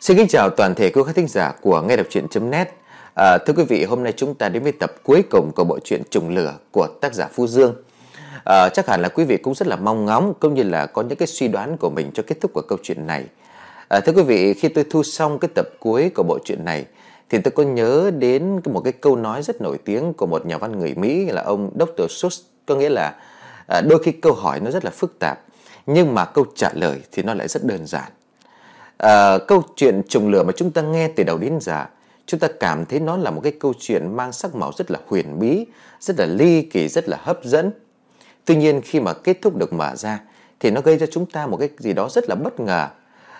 Xin kính chào toàn thể quý khán thính giả của nghe đọc truyện.net à, Thưa quý vị, hôm nay chúng ta đến với tập cuối cùng của bộ truyện Trùng Lửa của tác giả Phu Dương. À, Chắc hẳn là quý vị cũng rất là mong ngóng cũng như là có những cái suy đoán của mình cho kết thúc của câu chuyện này. À, Thưa quý vị, khi tôi thu xong cái tập cuối của bộ truyện này thì tôi có nhớ đến một cái câu nói rất nổi tiếng của một nhà văn người Mỹ là ông Dr. Seuss. Có nghĩa là à, đôi khi câu hỏi nó rất là phức tạp nhưng mà câu trả lời thì nó lại rất đơn giản à, câu chuyện trùng lửa mà chúng ta nghe từ đầu đến giờ chúng ta cảm thấy nó là một cái câu chuyện mang sắc màu rất là huyền bí rất là ly kỳ rất là hấp dẫn. Tuy nhiên khi mà kết thúc được mở ra thì nó gây cho chúng ta một cái gì đó rất là bất ngờ.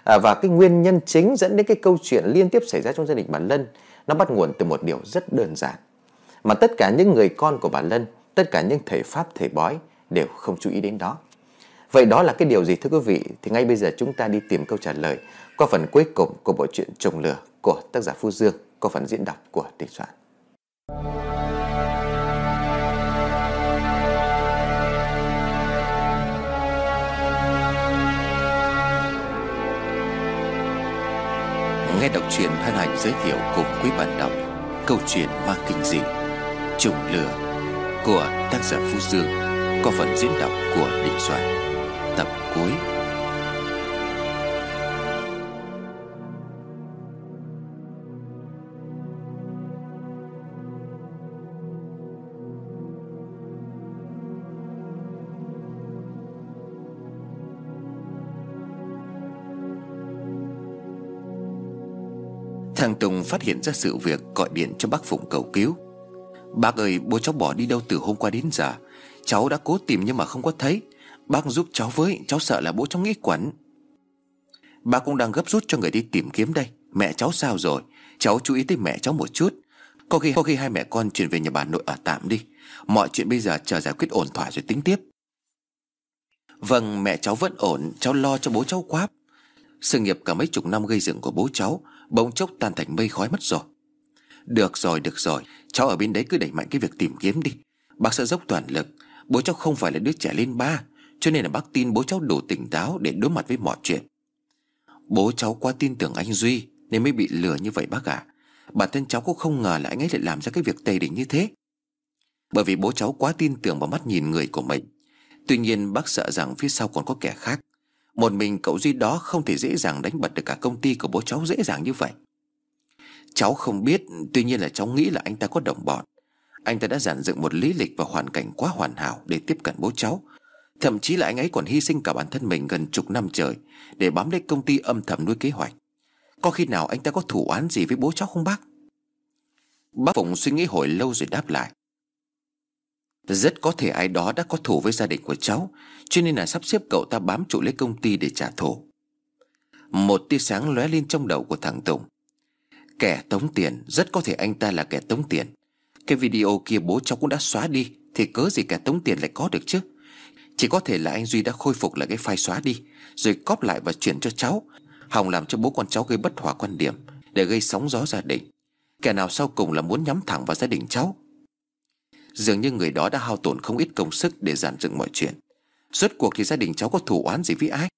À, và cái nguyên nhân chính dẫn đến cái câu chuyện liên tiếp xảy ra trong gia đình bà Lân nó bắt nguồn từ một điều rất đơn giản. Mà tất cả những người con của bà Lân tất cả những thầy pháp thầy bói đều không chú ý đến đó. Vậy đó là cái điều gì thưa quý vị? Thì ngay bây giờ chúng ta đi tìm câu trả lời qua phần cuối cùng của bộ truyện Trùng Lửa của tác giả Phu Dương qua phần diễn đọc của Đình Soạn. Nghe đọc truyện hân hạnh giới thiệu cùng quý bạn đọc câu chuyện mang kinh dị, Trùng Lửa của tác giả Phu Dương qua phần diễn đọc của Đình Soạn tập cuối Thằng Tùng phát hiện ra sự việc gọi điện cho bác Phụng cầu cứu. Bác ơi, bố cháu bỏ đi đâu từ hôm qua đến giờ? Cháu đã cố tìm nhưng mà không có thấy. Bác giúp cháu với, Cháu sợ là bố cháu nghĩ quẩn. Bác cũng đang gấp rút cho người đi tìm kiếm đây. Mẹ cháu sao rồi? Cháu chú ý tới mẹ cháu một chút. Có khi có khi hai mẹ con chuyển về nhà bà nội ở tạm đi. Mọi chuyện bây giờ chờ giải quyết ổn thỏa rồi tính tiếp. Vâng mẹ cháu vẫn ổn. Cháu lo cho bố cháu quá. Sự nghiệp cả mấy chục năm gây dựng của bố cháu Bỗng chốc tan thành mây khói mất rồi. Được rồi được rồi. Cháu ở bên đấy cứ đẩy mạnh cái việc tìm kiếm đi. Bác sẽ dốc toàn lực. Bố cháu không phải là đứa trẻ lên ba, cho nên là bác tin bố cháu đủ tỉnh táo Để đối mặt với mọi chuyện. Bố cháu quá tin tưởng anh Duy Nên mới bị lừa như vậy bác ạ. À. Bản thân cháu cũng không ngờ là anh ấy lại làm ra cái việc tề đỉnh như thế. Bởi vì bố cháu quá tin tưởng vào mắt nhìn người của mình. Tuy nhiên bác sợ rằng phía sau còn có kẻ khác. Một mình cậu Duy đó không thể dễ dàng đánh bật được cả công ty của bố cháu dễ dàng như vậy. Cháu không biết, Tuy nhiên là cháu nghĩ là anh ta có đồng bọn. Anh ta đã giản dựng một lý lịch và hoàn cảnh quá hoàn hảo Để tiếp cận bố cháu. Thậm chí là anh ấy còn hy sinh cả bản thân mình gần chục năm trời Để bám lấy công ty âm thầm nuôi kế hoạch. Có khi nào anh ta có thủ án gì với bố cháu không bác? Bác Phụng suy nghĩ hồi lâu rồi đáp lại. Rất có thể ai đó đã có thủ với gia đình của cháu, Cho nên là sắp xếp cậu ta bám trụ lấy công ty để trả thù. Một tia sáng lóe lên trong đầu của thằng Tùng. Kẻ tống tiền, Rất có thể anh ta là kẻ tống tiền. Cái video kia bố cháu cũng đã xóa đi, Thì cớ gì kẻ tống tiền lại có được chứ? Chỉ có thể là anh Duy đã khôi phục lại cái file xóa đi, Rồi cóp lại và chuyển cho cháu. Hòng làm cho bố con cháu gây bất hòa quan điểm, Để gây sóng gió gia đình. Kẻ nào sau cùng là muốn nhắm thẳng vào gia đình cháu? Dường như người đó đã hao tổn không ít công sức Để giản dựng mọi chuyện. Rốt cuộc thì gia đình cháu có thủ oán gì với ai?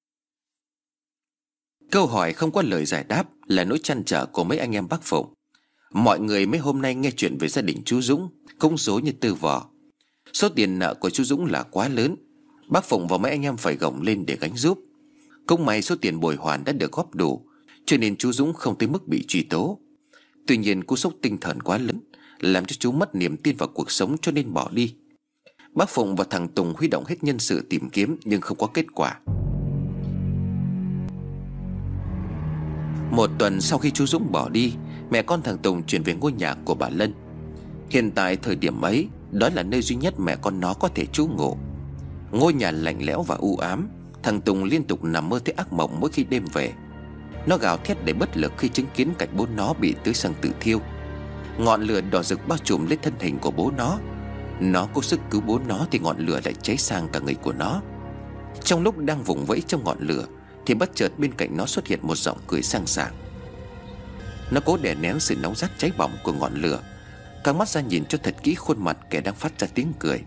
Câu hỏi không có lời giải đáp Là nỗi chăn trở của mấy anh em bác Phụng. Mọi người mấy hôm nay nghe chuyện về gia đình chú Dũng Cũng dối như tư vò. Số tiền nợ của chú Dũng là quá lớn. Bác Phụng và mấy anh em phải gồng lên để gánh giúp. Cũng may số tiền bồi hoàn đã được góp đủ, Cho nên chú Dũng không tới mức bị truy tố. Tuy nhiên cú sốc tinh thần quá lớn. Làm cho chú mất niềm tin vào cuộc sống cho nên bỏ đi. Bác Phụng và thằng Tùng huy động hết nhân sự tìm kiếm Nhưng không có kết quả. Một tuần sau khi chú Dũng bỏ đi, Mẹ con thằng Tùng chuyển về ngôi nhà của bà Lân. Hiện tại thời điểm ấy, Đó là nơi duy nhất mẹ con nó có thể trú ngụ. Ngôi nhà lạnh lẽo và u ám, Thằng Tùng liên tục nằm mơ thấy ác mộng mỗi khi đêm về. Nó gào thét để bất lực khi chứng kiến cảnh bố nó bị tưới xăng tự thiêu. Ngọn lửa đỏ rực bao trùm lấy thân hình của bố nó. Nó cố sức cứu bố nó thì ngọn lửa lại cháy sang cả người của nó. Trong lúc đang vùng vẫy trong ngọn lửa, Thì bất chợt bên cạnh nó xuất hiện một giọng cười sang sảng. Nó cố đè nén sự nóng rát cháy bỏng của ngọn lửa. Căng mắt ra nhìn cho thật kỹ khuôn mặt kẻ đang phát ra tiếng cười.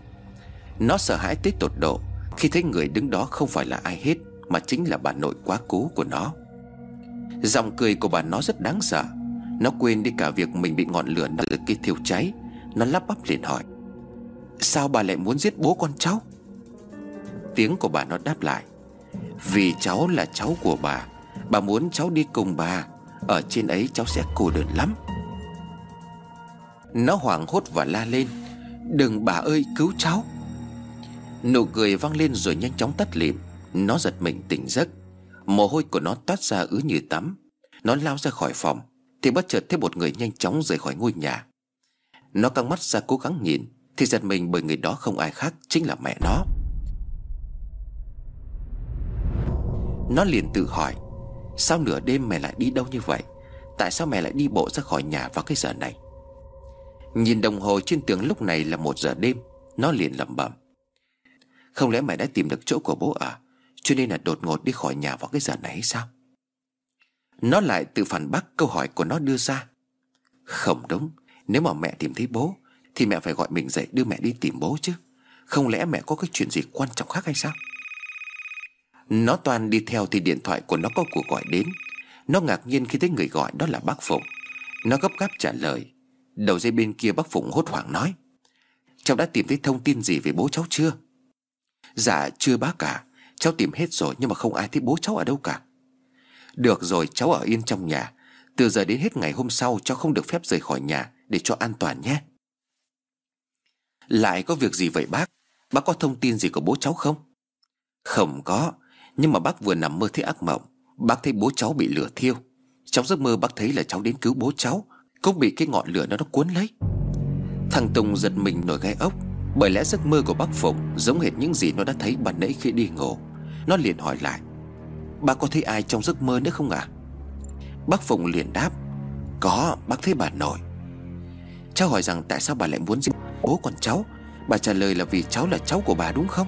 Nó sợ hãi tới tột độ Khi thấy người đứng đó không phải là ai hết, Mà chính là bà nội quá cố của nó. Giọng cười của bà nó rất đáng sợ. Nó quên đi cả việc mình bị ngọn lửa từ kia thiêu cháy. Nó lắp bắp liền hỏi, Sao bà lại muốn giết bố con cháu? Tiếng của bà nó đáp lại, Vì cháu là cháu của bà Bà muốn cháu đi cùng bà. Ở trên ấy cháu sẽ cô đơn lắm. Nó hoảng hốt và la lên, Đừng bà ơi, cứu cháu. Nụ cười vang lên rồi nhanh chóng tắt lịm. Nó giật mình tỉnh giấc. Mồ hôi của nó toát ra ứ như tắm. Nó lao ra khỏi phòng. Thì bất chợt thấy một người nhanh chóng rời khỏi ngôi nhà. Nó căng mắt ra cố gắng nhìn, Thì giật mình bởi người đó không ai khác Chính là mẹ nó. Nó liền tự hỏi Sao nửa đêm mẹ lại đi đâu như vậy? Tại sao mẹ lại đi bộ ra khỏi nhà vào cái giờ này? Nhìn đồng hồ trên tường lúc này là một giờ đêm, Nó liền lẩm bẩm, Không lẽ mẹ đã tìm được chỗ của bố à? Cho nên là đột ngột đi khỏi nhà vào cái giờ này hay sao? Nó lại tự phản bác câu hỏi của nó đưa ra. Không đúng, Nếu mà mẹ tìm thấy bố, Thì mẹ phải gọi mình dậy đưa mẹ đi tìm bố chứ. Không lẽ mẹ có cái chuyện gì quan trọng khác hay sao? Nó toàn đi theo thì điện thoại của nó có cuộc gọi đến. Nó ngạc nhiên khi thấy người gọi đó là bác Phụng. Nó gấp gáp trả lời. Đầu dây bên kia bác Phụng hốt hoảng nói. Cháu đã tìm thấy thông tin gì về bố cháu chưa? Dạ chưa bác cả Cháu tìm hết rồi nhưng mà không ai thấy bố cháu ở đâu cả. Được rồi, cháu ở yên trong nhà. Từ giờ đến hết ngày hôm sau, Cháu không được phép rời khỏi nhà Để cho an toàn nhé. Lại có việc gì vậy, bác? Bác có thông tin gì của bố cháu không? Không có. Nhưng mà bác vừa nằm mơ thấy ác mộng. Bác thấy bố cháu bị lửa thiêu. Trong giấc mơ bác thấy là cháu đến cứu bố cháu. Cũng bị cái ngọn lửa đó nó cuốn lấy. Thằng Tùng giật mình nổi gai ốc. Bởi lẽ giấc mơ của bác Phụng Giống hệt những gì nó đã thấy ban nãy khi đi ngủ. Nó liền hỏi lại. Bác có thấy ai trong giấc mơ nữa không ạ? À? Bác Phụng liền đáp, Có, bác thấy bà nội. Cháu hỏi rằng tại sao bà lại muốn giết bố con cháu? Bà trả lời là vì cháu là cháu của bà đúng không?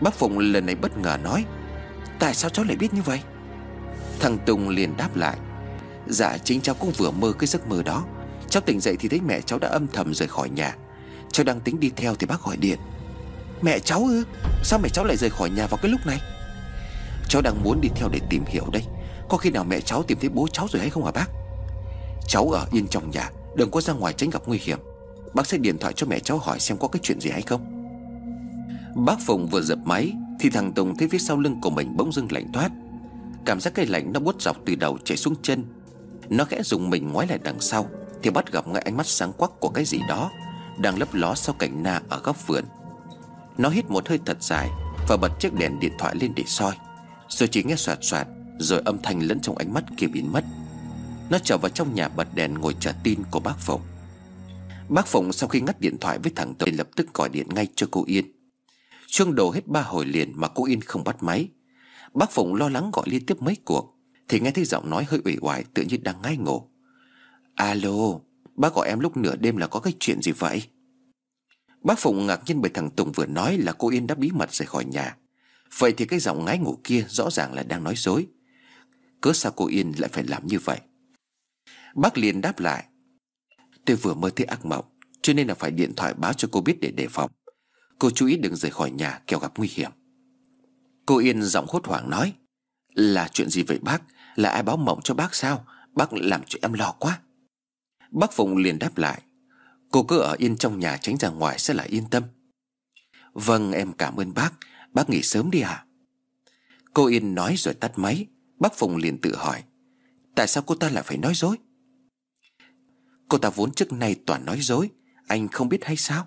Bác Phụng lần này bất ngờ nói, Tại sao cháu lại biết như vậy? Thằng Tùng liền đáp lại Dạ chính cháu cũng vừa mơ cái giấc mơ đó. Cháu tỉnh dậy thì thấy mẹ cháu đã âm thầm rời khỏi nhà. Cháu đang tính đi theo thì bác gọi điện, Mẹ cháu ư? Sao mẹ cháu lại rời khỏi nhà vào cái lúc này? Cháu đang muốn đi theo để tìm hiểu đây. Có khi nào mẹ cháu tìm thấy bố cháu rồi hay không hả bác? Cháu ở yên trong nhà, Đừng có ra ngoài tránh gặp nguy hiểm. Bác sẽ điện thoại cho mẹ cháu hỏi xem có cái chuyện gì hay không. Bác Phùng vừa dập máy, Thì thằng Tùng thấy phía sau lưng của mình bỗng dưng lạnh toát. Cảm giác cây lạnh nó buốt dọc từ đầu chảy xuống chân. Nó khẽ dùng mình ngoái lại đằng sau, Thì bắt gặp ngay ánh mắt sáng quắc của cái gì đó Đang lấp ló sau cành na ở góc vườn. Nó hít một hơi thật dài Và bật chiếc đèn điện thoại lên để soi. Rồi chỉ nghe soạt soạt, Rồi âm thanh lẫn trong ánh mắt kia biến mất. Nó trở vào trong nhà bật đèn ngồi chờ tin của bác Phụng. Bác Phụng sau khi ngắt điện thoại với thằng Tuệ lập tức gọi điện ngay cho cô Yên. Chuông đổ hết ba hồi liền mà cô Yên không bắt máy. Bác Phụng lo lắng gọi liên tiếp mấy cuộc, thì nghe thấy giọng nói hơi ủy oải Tự như đang ngai ngủ. Alo, Bác gọi em lúc nửa đêm là có cái chuyện gì vậy? Bác Phụng ngạc nhiên bởi thằng Tùng vừa nói là cô Yên đã bí mật rời khỏi nhà. Vậy thì cái giọng ngái ngủ kia rõ ràng là đang nói dối. Cớ sao cô Yên lại phải làm như vậy? Bác liền đáp lại. Tôi vừa mơ thấy ác mộng, Cho nên là phải điện thoại báo cho cô biết để đề phòng. Cô chú ý đừng rời khỏi nhà, kẻo gặp nguy hiểm. Cô Yên giọng hốt hoảng nói, Là chuyện gì vậy bác? Là ai báo mộng cho bác sao? Bác làm cho em lo quá. Bác Phụng liền đáp lại, Cô cứ ở yên trong nhà tránh ra ngoài sẽ là yên tâm. Vâng em cảm ơn bác. Bác nghỉ sớm đi hả? À? Cô Yên nói rồi tắt máy. Bác Phụng liền tự hỏi, Tại sao cô ta lại phải nói dối? Cô ta vốn trước nay toàn nói dối, Anh không biết hay sao?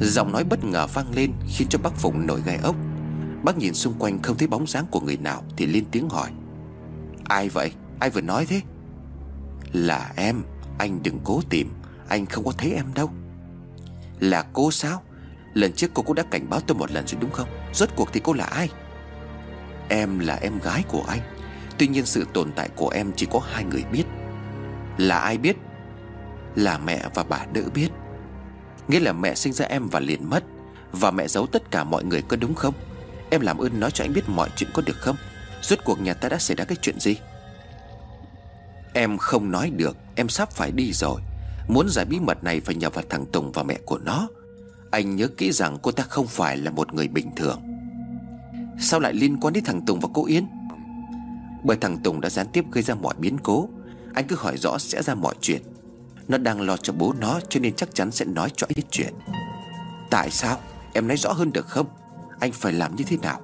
Giọng nói bất ngờ vang lên Khiến cho bác Phụng nổi gai ốc. Bác nhìn xung quanh không thấy bóng dáng của người nào Thì lên tiếng hỏi, Ai vậy? Ai vừa nói thế? Là em, Anh đừng cố tìm, Anh không có thấy em đâu. Là cô sao? Lần trước cô cũng đã cảnh báo tôi một lần rồi đúng không? Rốt cuộc thì cô là ai? Em là em gái của anh. Tuy nhiên sự tồn tại của em chỉ có hai người biết. Là ai biết? Là mẹ và bà đỡ biết. Nghĩa là mẹ sinh ra em và liền mất. Và mẹ giấu tất cả mọi người có đúng không? Em làm ơn nói cho anh biết mọi chuyện có được không? Rốt cuộc nhà ta đã xảy ra cái chuyện gì? Em không nói được. Em sắp phải đi rồi. Muốn giải bí mật này phải nhờ vào thằng Tùng và mẹ của nó. Anh nhớ kỹ rằng cô ta không phải là một người bình thường. Sao lại liên quan đến thằng Tùng và cô Yến? Bởi thằng Tùng đã gián tiếp gây ra mọi biến cố. Anh cứ hỏi rõ sẽ ra mọi chuyện. Nó đang lo cho bố nó cho nên chắc chắn sẽ nói cho anh biết chuyện. Tại sao? Em nói rõ hơn được không? Anh phải làm như thế nào?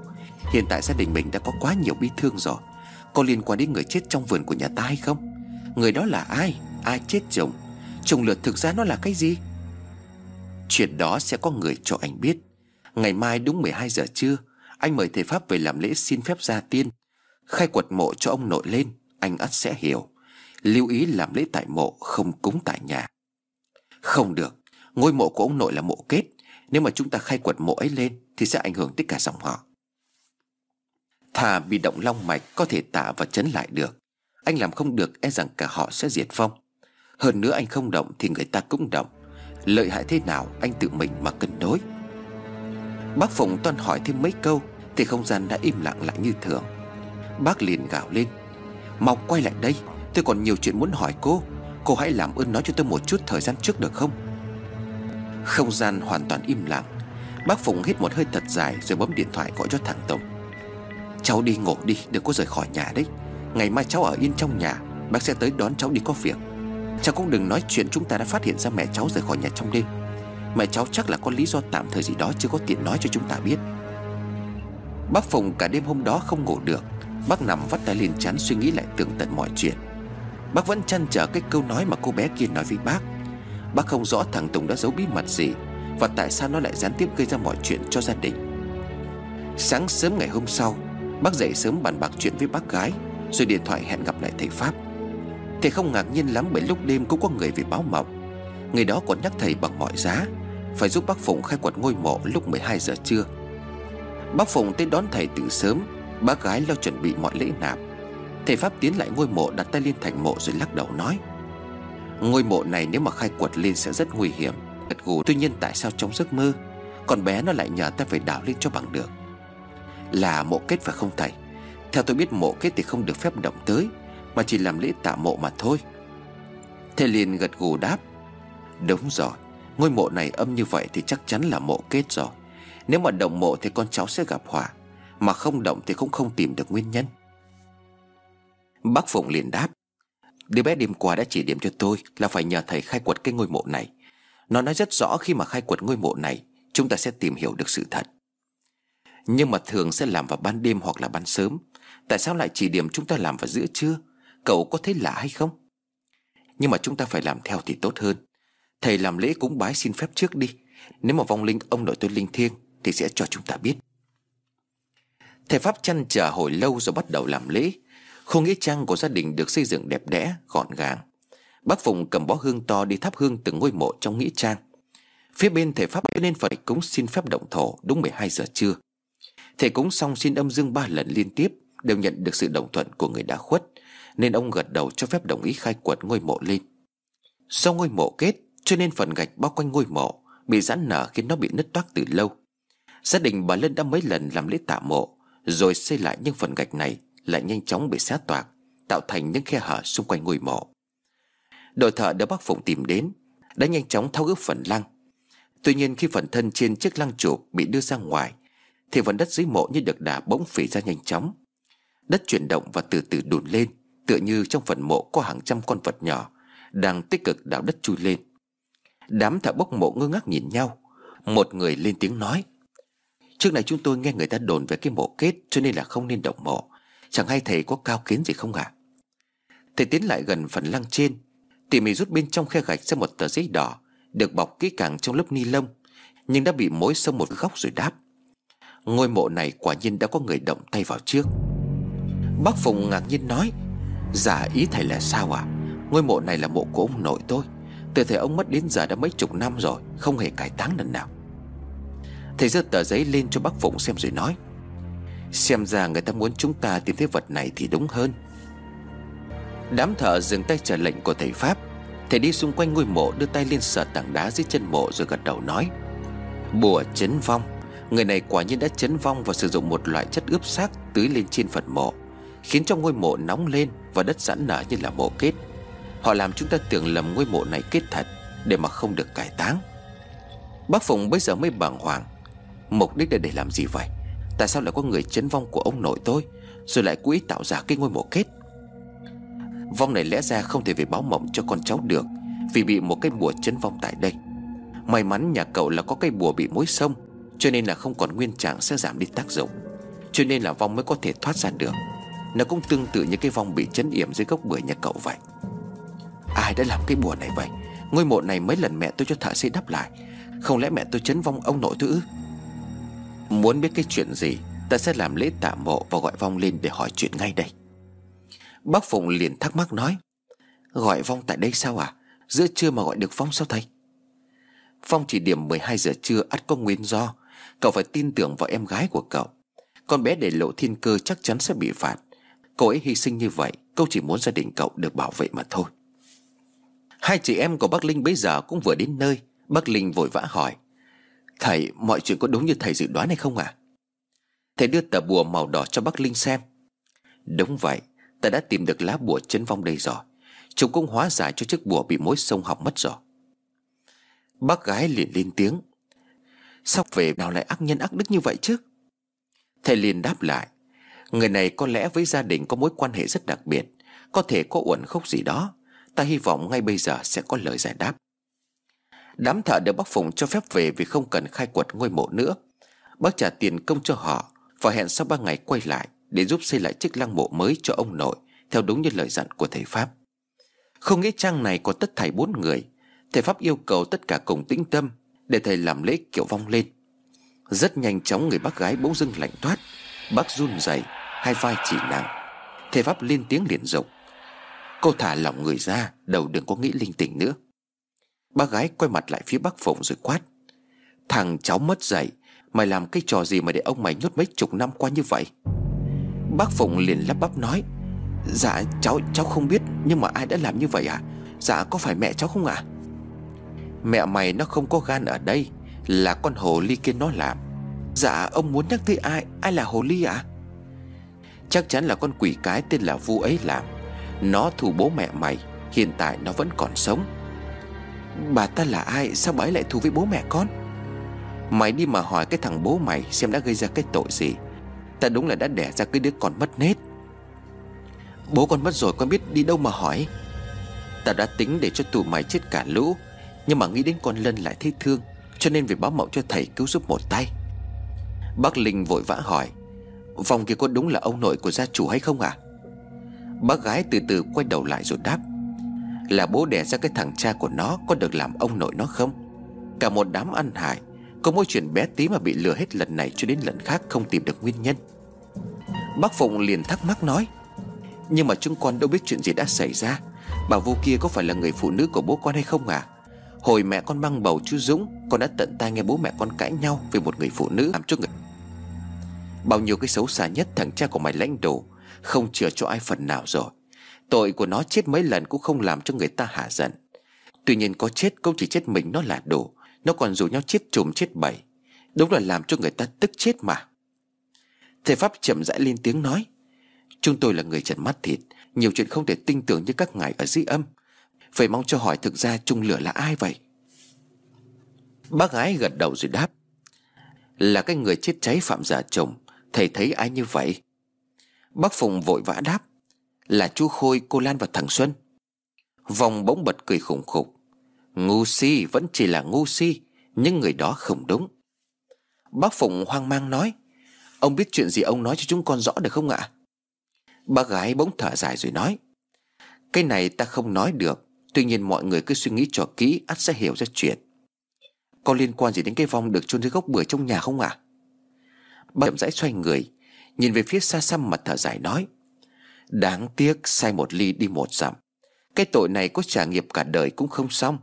Hiện tại gia đình mình đã có quá nhiều bi thương rồi. Có liên quan đến người chết trong vườn của nhà ta hay không? Người đó là ai? Ai chết chồng? Chồng lượt thực ra nó là cái gì? Chuyện đó sẽ có người cho anh biết. Ngày mai đúng 12 giờ trưa, Anh mời thầy Pháp về làm lễ xin phép gia tiên. Khai quật mộ cho ông nội lên, Anh ắt sẽ hiểu. Lưu ý làm lễ tại mộ, không cúng tại nhà. Không được, Ngôi mộ của ông nội là mộ kết. Nếu mà chúng ta khai quật mộ ấy lên, Thì sẽ ảnh hưởng tới cả dòng họ. Thà bị động long mạch Có thể tạ và chấn lại được. Anh làm không được e rằng cả họ sẽ diệt vong. Hơn nữa anh không động thì người ta cũng động. Lợi hại thế nào anh tự mình mà cân đối? Bác Phụng toan hỏi thêm mấy câu Thì không gian đã im lặng lại như thường. Bác liền gào lên. Mau quay lại đây, Tôi còn nhiều chuyện muốn hỏi cô. Cô hãy làm ơn nói cho tôi một chút thời gian trước được không? Không gian hoàn toàn im lặng. Bác Phụng hít một hơi thật dài Rồi bấm điện thoại gọi cho thằng tổng Cháu đi ngủ đi, đừng có rời khỏi nhà đấy. Ngày mai cháu ở yên trong nhà, Bác sẽ tới đón cháu đi có việc. Cháu cũng đừng nói chuyện, chúng ta đã phát hiện ra mẹ cháu rời khỏi nhà trong đêm. Mẹ cháu chắc là có lý do tạm thời gì đó Chưa có tiện nói cho chúng ta biết. Bác Phùng cả đêm hôm đó không ngủ được. Bác nằm vắt tay lên chán suy nghĩ lại tường tận mọi chuyện. Bác vẫn chăn trở cái câu nói mà cô bé kia nói với bác. Bác không rõ thằng Tùng đã giấu bí mật gì Và tại sao nó lại gián tiếp gây ra mọi chuyện cho gia đình. Sáng sớm ngày hôm sau, Bác dậy sớm bàn bạc chuyện với bác gái, Rồi điện thoại hẹn gặp lại thầy Pháp. Thầy không ngạc nhiên lắm bởi lúc đêm cũng có người về báo mộng. Người đó còn nhắc thầy bằng mọi giá, Phải giúp bác Phụng khai quật ngôi mộ lúc 12 giờ trưa. Bác Phụng tới đón thầy từ sớm, Bác gái lo chuẩn bị mọi lễ nạp. Thầy Pháp tiến lại ngôi mộ đặt tay lên thành mộ rồi lắc đầu nói, Ngôi mộ này nếu mà khai quật lên sẽ rất nguy hiểm, Gật gù. Tuy nhiên tại sao trong giấc mơ Còn bé nó lại nhờ ta phải đào lên cho bằng được? Là mộ kết phải không thầy? Theo tôi biết mộ kết thì không được phép động tới. Mà chỉ làm lễ tạ mộ mà thôi. Thầy liền gật gù đáp, Đúng rồi, Ngôi mộ này âm như vậy thì chắc chắn là mộ kết rồi. Nếu mà động mộ thì con cháu sẽ gặp họa, Mà không động thì cũng không tìm được nguyên nhân. Bác Phụng liền đáp, Đứa bé đêm qua đã chỉ điểm cho tôi Là phải nhờ thầy khai quật cái ngôi mộ này. Nó nói rất rõ khi mà khai quật ngôi mộ này, Chúng ta sẽ tìm hiểu được sự thật. Nhưng mà thường sẽ làm vào ban đêm hoặc là ban sớm. Tại sao lại chỉ điểm chúng ta làm vào giữa trưa? Cậu có thấy lạ hay không? Nhưng mà chúng ta phải làm theo thì tốt hơn. Thầy làm lễ cúng bái xin phép trước đi. Nếu mà vong linh ông nội tôi linh thiêng Thì sẽ cho chúng ta biết. Thầy Pháp chăn chờ hồi lâu rồi bắt đầu làm lễ. Khu nghĩa trang của gia đình được xây dựng đẹp đẽ, gọn gàng. Bác phụng cầm bó hương to đi thắp hương từng ngôi mộ trong nghĩa trang. Phía bên thầy Pháp nên phải cúng xin phép động thổ đúng 12 giờ trưa. Thầy cúng xong xin âm dương ba lần liên tiếp Đều nhận được sự đồng thuận của người đã khuất. Nên ông gật đầu cho phép đồng ý khai quật ngôi mộ lên. Do ngôi mộ kết, cho nên phần gạch bao quanh ngôi mộ Bị giãn nở khiến nó bị nứt toác từ lâu. Gia đình bà Lân đã mấy lần làm lễ tạ mộ, Rồi xây lại những phần gạch này Lại nhanh chóng bị xé toạc, Tạo thành những khe hở xung quanh ngôi mộ. Đội thợ được bác Phụng tìm đến, Đã nhanh chóng tháo gỡ phần lăng. Tuy nhiên khi phần thân trên chiếc lăng chụp Bị đưa ra ngoài, Thì phần đất dưới mộ như được đà bỗng phỉ ra nhanh chóng. Đất chuyển động và từ từ đùn lên. Tựa như trong phần mộ có hàng trăm con vật nhỏ, Đang tích cực đào đất chui lên. Đám thợ bốc mộ ngơ ngác nhìn nhau. Một người lên tiếng nói, Trước này chúng tôi nghe người ta đồn về cái mộ kết, Cho nên là không nên động mộ. Chẳng hay thầy có cao kiến gì không ạ? Thầy tiến lại gần phần lăng trên. Tỉ mỉ rút bên trong khe gạch ra một tờ giấy đỏ, Được bọc kỹ càng trong lớp ni lông, Nhưng đã bị mối xông một góc rồi đáp, Ngôi mộ này quả nhiên đã có người động tay vào trước. Bác Phùng ngạc nhiên nói Giả ý thầy là sao à Ngôi mộ này là mộ của ông nội tôi. Từ thời ông mất đến giờ đã mấy chục năm rồi, Không hề cải táng lần nào. Thầy giơ tờ giấy lên cho bác Phụng xem rồi nói, Xem ra người ta muốn chúng ta tìm thấy vật này thì đúng hơn. Đám thợ dừng tay chờ lệnh của thầy Pháp. Thầy đi xung quanh ngôi mộ, đưa tay lên sờ tảng đá dưới chân mộ rồi gật đầu nói, Bùa chấn vong. Người này quả nhiên đã chấn vong và sử dụng một loại chất ướp xác tưới lên trên phần mộ, Khiến cho ngôi mộ nóng lên và đất giãn nở như là mộ kết. Họ làm chúng ta tưởng lầm ngôi mộ này kết thật, Để mà không được cải táng. Bác Phụng bây giờ mới bàng hoàng, Mục đích là để làm gì vậy? Tại sao lại có người chấn vong của ông nội tôi, Rồi lại cố ý tạo ra cái ngôi mộ kết? Vong này lẽ ra không thể về báo mộng cho con cháu được, Vì bị một cái bùa chấn vong tại đây. May mắn nhà cậu là có cây bùa bị mối sông, Cho nên là không còn nguyên trạng sẽ giảm đi tác dụng, Cho nên là vong mới có thể thoát ra được. Nó cũng tương tự như cái vong bị chấn yểm dưới gốc bưởi nhà cậu vậy. Ai đã làm cái bùa này vậy? Ngôi mộ này mấy lần mẹ tôi cho thợ xây đắp lại. Không lẽ mẹ tôi chấn vong ông nội tôi ư? Muốn biết cái chuyện gì, Ta sẽ làm lễ tạ mộ và gọi vong lên để hỏi chuyện ngay đây. Bác Phụng liền thắc mắc nói, Gọi vong tại đây sao à Giữa trưa mà gọi được vong sao thầy? Phong chỉ điểm 12 giờ trưa, ắt có nguyên do. Cậu phải tin tưởng vào em gái của cậu. Con bé để lộ thiên cơ chắc chắn sẽ bị phạt cô ấy hy sinh như vậy Cậu chỉ muốn gia đình cậu được bảo vệ mà thôi. Hai chị em của bác Linh bây giờ cũng vừa đến nơi. Bác Linh vội vã hỏi, Thầy, mọi chuyện có đúng như thầy dự đoán hay không ạ? À? Thầy đưa tờ bùa màu đỏ cho bác Linh xem. Đúng vậy, Ta đã tìm được lá bùa chấn vong đây rồi. Chúng cũng hóa giải cho chiếc bùa bị mối sông hỏng mất rồi. Bác gái liền lên tiếng, Sao về nào lại ác nhân ác đức như vậy chứ? Thầy liền đáp lại Người này có lẽ với gia đình có mối quan hệ rất đặc biệt. Có thể có uẩn khúc gì đó. Ta hy vọng ngay bây giờ sẽ có lời giải đáp. Đám thợ được bác Phùng cho phép về Vì không cần khai quật ngôi mộ nữa. Bác trả tiền công cho họ, Và hẹn sau ba ngày quay lại Để giúp xây lại chiếc lăng mộ mới cho ông nội, Theo đúng như lời dặn của thầy Pháp. Không nghĩ trang này có tất thảy bốn người. Thầy Pháp yêu cầu tất cả cùng tĩnh tâm Để thầy làm lễ kiểu vong lên. Rất nhanh chóng người bác gái bỗng dưng lạnh toát. Bác run rẩy. Hai vai chỉ nặng Thầy Pháp lên tiếng liền rộng. Cô thả lỏng người ra, Đầu đừng có nghĩ linh tinh nữa. Bác gái quay mặt lại phía bác Phụng rồi quát. Thằng cháu mất dạy, Mày làm cái trò gì mà để ông mày nhốt mấy chục năm qua như vậy? Bác Phụng liền lắp bắp nói. Dạ cháu cháu không biết, Nhưng mà ai đã làm như vậy à? Dạ có phải mẹ cháu không ạ? À? Mẹ mày nó không có gan ở đây, Là con hồ ly kia nó làm. Dạ ông muốn nhắc tới ai? Ai là hồ ly ạ? à? Chắc chắn là con quỷ cái tên là Vu ấy làm. Nó thù bố mẹ mày, Hiện tại nó vẫn còn sống. Bà ta là ai? Sao bà ấy lại thù với bố mẹ con? Mày đi mà hỏi cái thằng bố mày Xem đã gây ra cái tội gì. Ta đúng là đã đẻ ra cái đứa con mất nết. Bố con mất rồi, con biết đi đâu mà hỏi. Ta đã tính để cho tụi mày chết cả lũ, Nhưng mà nghĩ đến con Lân lại thấy thương, Cho nên về báo mộng cho thầy cứu giúp một tay. Bác Linh vội vã hỏi Vòng kia có đúng là ông nội của gia chủ hay không à Bác gái từ từ quay đầu lại rồi đáp. Là bố đẻ ra cái thằng cha của nó Có được làm ông nội nó không? Cả một đám ăn hại, Có mỗi chuyện bé tí mà bị lừa hết lần này cho đến lần khác Không tìm được nguyên nhân. Bác Phụng liền thắc mắc nói, Nhưng mà chúng con đâu biết chuyện gì đã xảy ra. Bà vô kia có phải là người phụ nữ của bố con hay không à Hồi mẹ con mang bầu chú Dũng, Con đã tận tai nghe bố mẹ con cãi nhau Về một người phụ nữ làm cho người Bao nhiêu cái xấu xa nhất thằng cha của mày lãnh đổ, Không chừa cho ai phần nào rồi. Tội của nó chết mấy lần cũng không làm cho người ta hạ giận. Tuy nhiên có chết cũng chỉ chết mình nó là đủ, Nó còn rủ nhau chết chùm chết bảy Đúng là làm cho người ta tức chết mà. Thầy Pháp chậm rãi lên tiếng nói, Chúng tôi là người trần mắt thịt, Nhiều chuyện không thể tin tưởng như các ngài ở dưới âm. Vậy mong cho hỏi thực ra trung lửa là ai vậy? Bác gái gật đầu rồi đáp, Là cái người chết cháy phạm giả chồng Thầy thấy ai như vậy? Bác Phùng vội vã đáp Là chú Khôi, cô Lan và thằng Xuân. Vòng bỗng bật cười khủng khục Ngu si vẫn chỉ là ngu si Nhưng người đó không đúng. Bác Phụng hoang mang nói Ông biết chuyện gì ông nói cho chúng con rõ được không ạ? Bác gái bỗng thở dài rồi nói Cái này ta không nói được Tuy nhiên mọi người cứ suy nghĩ cho kỹ ắt sẽ hiểu ra chuyện. Có liên quan gì đến cái vong được chôn dưới gốc bưởi trong nhà không ạ? Bác chậm rãi xoay người, Nhìn về phía xa xăm mặt thở dài nói, Đáng tiếc, sai một ly đi một dặm. Cái tội này có trả nghiệp cả đời cũng không xong.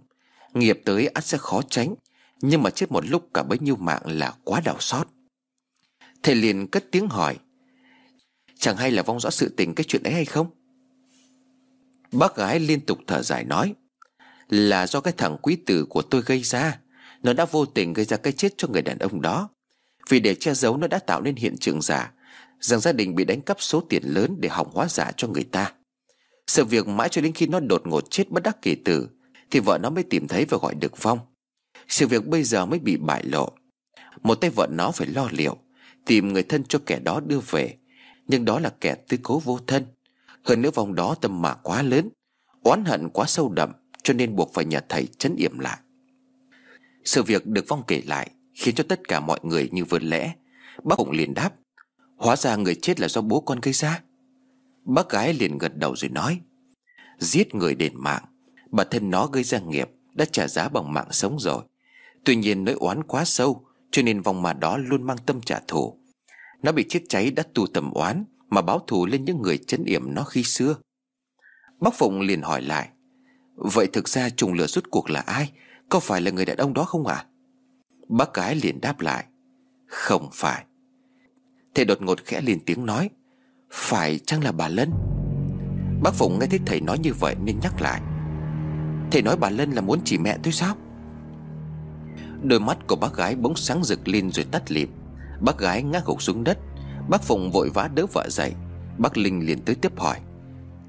Nghiệp tới ắt sẽ khó tránh, Nhưng mà chết một lúc cả bấy nhiêu mạng là quá đau xót. Thầy liền cất tiếng hỏi, Chẳng hay là vong rõ sự tình cái chuyện ấy hay không? Bác gái liên tục thở dài nói, Là do cái thằng quý tử của tôi gây ra. Nó đã vô tình gây ra cái chết cho người đàn ông đó. Vì để che giấu nó đã tạo nên hiện trường giả, Rằng gia đình bị đánh cắp số tiền lớn để hỏng hóa giả cho người ta. Sự việc mãi cho đến khi nó đột ngột chết bất đắc kỳ tử, Thì vợ nó mới tìm thấy và gọi được vong. Sự việc bây giờ mới bị bại lộ. Một tay vợ nó phải lo liệu, Tìm người thân cho kẻ đó đưa về. Nhưng đó là kẻ tư cố vô thân. Hơn nữa vong đó tâm mạ quá lớn, Oán hận quá sâu đậm, Cho nên buộc phải nhờ thầy chấn yểm lại. Sự việc được vong kể lại. Khiến cho tất cả mọi người như vượt lẽ. Bác Phụng liền đáp, Hóa ra người chết là do bố con gây ra. Bác gái liền gật đầu rồi nói, Giết người đền mạng, Bản thân nó gây ra nghiệp Đã trả giá bằng mạng sống rồi. Tuy nhiên nỗi oán quá sâu, Cho nên vòng mà đó luôn mang tâm trả thù. Nó bị chết cháy đã tu tầm oán Mà báo thù lên những người chấn yểm nó khi xưa. Bác Phụng liền hỏi lại, Vậy thực ra trùng lửa rút cuộc là ai? Có phải là người đàn ông đó không ạ? à? Bác gái liền đáp lại, Không phải. Thầy đột ngột khẽ liền tiếng nói, Phải chăng là bà Lân? Bác Phụng nghe thấy thầy nói như vậy nên nhắc lại, Thầy nói bà Lân là muốn chỉ mẹ tôi sao? Đôi mắt của bác gái bỗng sáng rực lên rồi tắt lịm. Bác gái ngã gục xuống đất. Bác Phụng vội vã đỡ vợ dậy. Bác Linh liền tới tiếp hỏi,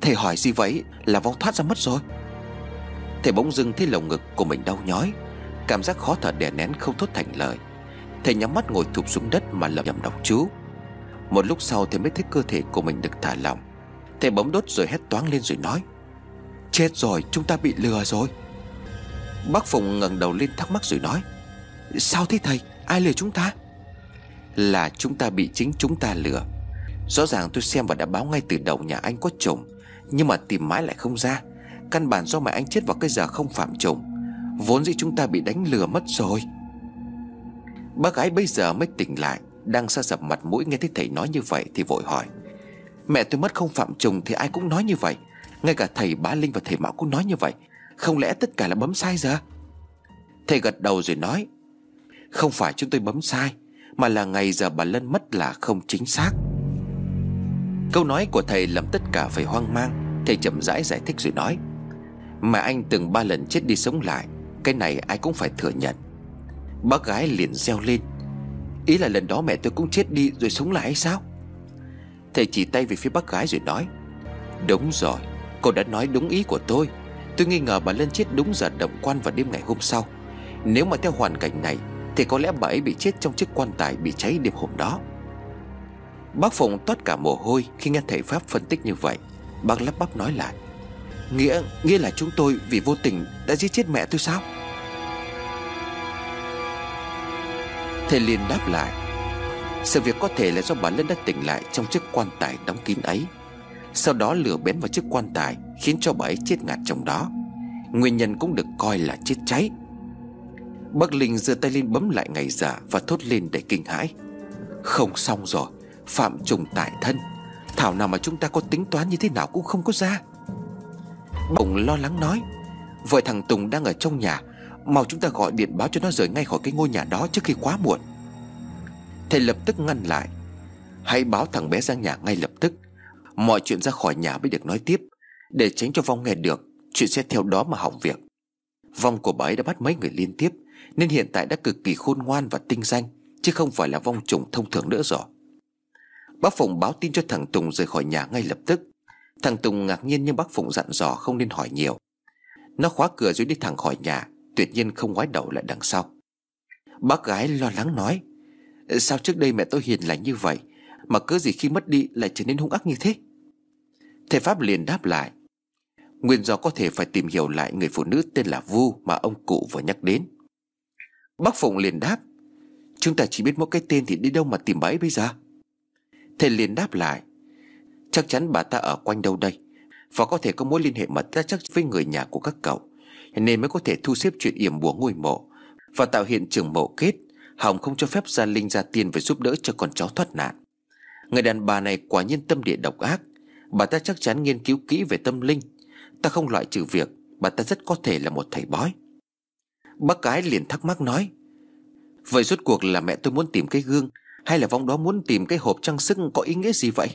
Thầy hỏi gì vậy? Là vong thoát ra mất rồi. Thầy bỗng dưng thấy lồng ngực của mình đau nhói. Cảm giác khó thở đè nén không thốt thành lời. Thầy nhắm mắt ngồi thụp xuống đất mà lẩm nhẩm đọc chú. Một lúc sau thầy mới thấy cơ thể của mình được thả lỏng. Thầy bấm đốt rồi hét toáng lên rồi nói, Chết rồi, chúng ta bị lừa rồi. Bác Phụng ngẩng đầu lên thắc mắc rồi nói, Sao thế thầy? Ai lừa chúng ta? Là chúng ta bị chính chúng ta lừa. Rõ ràng tôi xem và đã báo ngay từ đầu nhà anh có trùng Nhưng mà tìm mãi lại không ra. Căn bản do mẹ anh chết vào cái giờ không phạm trùng Vốn dĩ chúng ta bị đánh lừa mất rồi. Bác gái bây giờ mới tỉnh lại, Đang xa sập mặt mũi nghe thấy thầy nói như vậy Thì vội hỏi. Mẹ tôi mất không phạm trùng thì ai cũng nói như vậy. Ngay cả thầy Bá Linh và thầy Mão cũng nói như vậy. Không lẽ tất cả là bấm sai giờ? Thầy gật đầu rồi nói, Không phải chúng tôi bấm sai, Mà là ngày giờ bà Lân mất là không chính xác. Câu nói của thầy làm tất cả phải hoang mang. Thầy chậm rãi giải thích rồi nói Mà anh từng ba lần chết đi sống lại cái này ai cũng phải thừa nhận. Bác gái liền reo lên. Ý là lần đó mẹ tôi cũng chết đi rồi sống lại hay sao? Thầy chỉ tay về phía bác gái rồi nói, Đúng rồi, Cô đã nói đúng ý của tôi. Tôi nghi ngờ bà Lân chết đúng giờ động quan vào đêm ngày hôm sau. Nếu mà theo hoàn cảnh này, Thì có lẽ bà ấy bị chết trong chiếc quan tài bị cháy đêm hôm đó. Bác Phụng toát cả mồ hôi khi nghe thầy Pháp phân tích như vậy. Bác lắp bắp nói lại Nghĩa, nghĩa là chúng tôi vì vô tình đã giết chết mẹ tôi sao? Thầy liền đáp lại Sự việc có thể là do bà Lân đã tỉnh lại trong chiếc quan tài đóng kín ấy. Sau đó lửa bén vào chiếc quan tài Khiến cho bà ấy chết ngạt trong đó. Nguyên nhân cũng được coi là chết cháy. Bác Linh giơ tay lên bấm lại ngày giả Và thốt lên để kinh hãi. Không xong rồi Phạm trùng tại thân. Thảo nào mà chúng ta có tính toán như thế nào cũng không có ra. Bỗng lo lắng nói, Vợ thằng Tùng đang ở trong nhà, Mau chúng ta gọi điện báo cho nó rời ngay khỏi cái ngôi nhà đó trước khi quá muộn. Thầy lập tức ngăn lại, Hãy báo thằng bé ra nhà ngay lập tức, Mọi chuyện ra khỏi nhà mới được nói tiếp, Để tránh cho Vong nghe được, Chuyện sẽ theo đó mà hỏng việc. Vong của bà ấy đã bắt mấy người liên tiếp, Nên hiện tại đã cực kỳ khôn ngoan và tinh danh, Chứ không phải là vong trùng thông thường nữa rồi. Bác Phụng báo tin cho thằng Tùng rời khỏi nhà ngay lập tức. Thằng Tùng ngạc nhiên nhưng bác Phụng dặn dò không nên hỏi nhiều. Nó khóa cửa rồi đi thẳng khỏi nhà, Tuyệt nhiên không ngoái đầu lại đằng sau. Bác gái lo lắng nói, Sao trước đây mẹ tôi hiền lành như vậy, Mà cứ gì khi mất đi lại trở nên hung ác như thế? Thầy Pháp liền đáp lại, Nguyên do có thể phải tìm hiểu lại người phụ nữ tên là Vu mà ông cụ vừa nhắc đến. Bác Phụng liền đáp, Chúng ta chỉ biết mỗi cái tên thì đi đâu mà tìm bẫy bây giờ. Thầy liền đáp lại Chắc chắn bà ta ở quanh đâu đây? Và có thể có mối liên hệ mật ra chắc với người nhà của các cậu. Nên mới có thể thu xếp chuyện yểm bùa ngôi mộ Và tạo hiện trường mộ kết. Hồng không cho phép gia linh ra tiền phải giúp đỡ cho con cháu thoát nạn. Người đàn bà này quả nhiên tâm địa độc ác. Bà ta chắc chắn nghiên cứu kỹ về tâm linh. Ta không loại trừ việc Bà ta rất có thể là một thầy bói. Bác gái liền thắc mắc nói, Vậy rốt cuộc là mẹ tôi muốn tìm cái gương Hay là vong đó muốn tìm cái hộp trang sức có ý nghĩa gì vậy?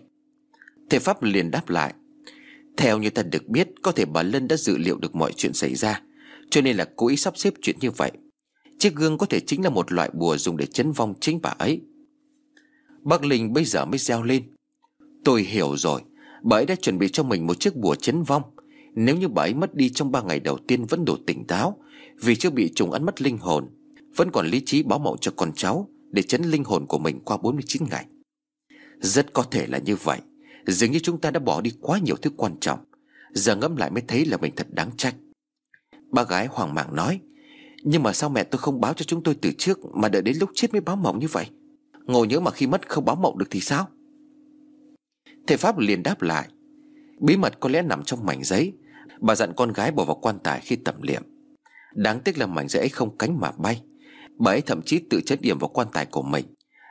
Thầy Pháp liền đáp lại, Theo như ta được biết, Có thể bà Lân đã dự liệu được mọi chuyện xảy ra, Cho nên là cố ý sắp xếp chuyện như vậy. Chiếc gương có thể chính là một loại bùa dùng để chấn vong chính bà ấy. Bác Linh bây giờ mới reo lên, Tôi hiểu rồi, Bà ấy đã chuẩn bị cho mình một chiếc bùa chấn vong. Nếu như bà ấy mất đi trong ba ngày đầu tiên vẫn đủ tỉnh táo, Vì chưa bị trùng ăn mất linh hồn, Vẫn còn lý trí báo mộng cho con cháu Để chấn linh hồn của mình qua 49 ngày. Rất có thể là như vậy. Dường như chúng ta đã bỏ đi quá nhiều thứ quan trọng. Giờ ngẫm lại mới thấy là mình thật đáng trách. Ba gái hoang mang nói, Nhưng mà sao mẹ tôi không báo cho chúng tôi từ trước Mà đợi đến lúc chết mới báo mộng như vậy? Ngồi nhớ mà khi mất không báo mộng được thì sao? Thầy Pháp liền đáp lại, Bí mật có lẽ nằm trong mảnh giấy. Bà dặn con gái bỏ vào quan tài khi tẩm liệm. Đáng tiếc là mảnh giấy ấy không cánh mà bay. Bà ấy thậm chí tự chất điểm vào quan tài của mình.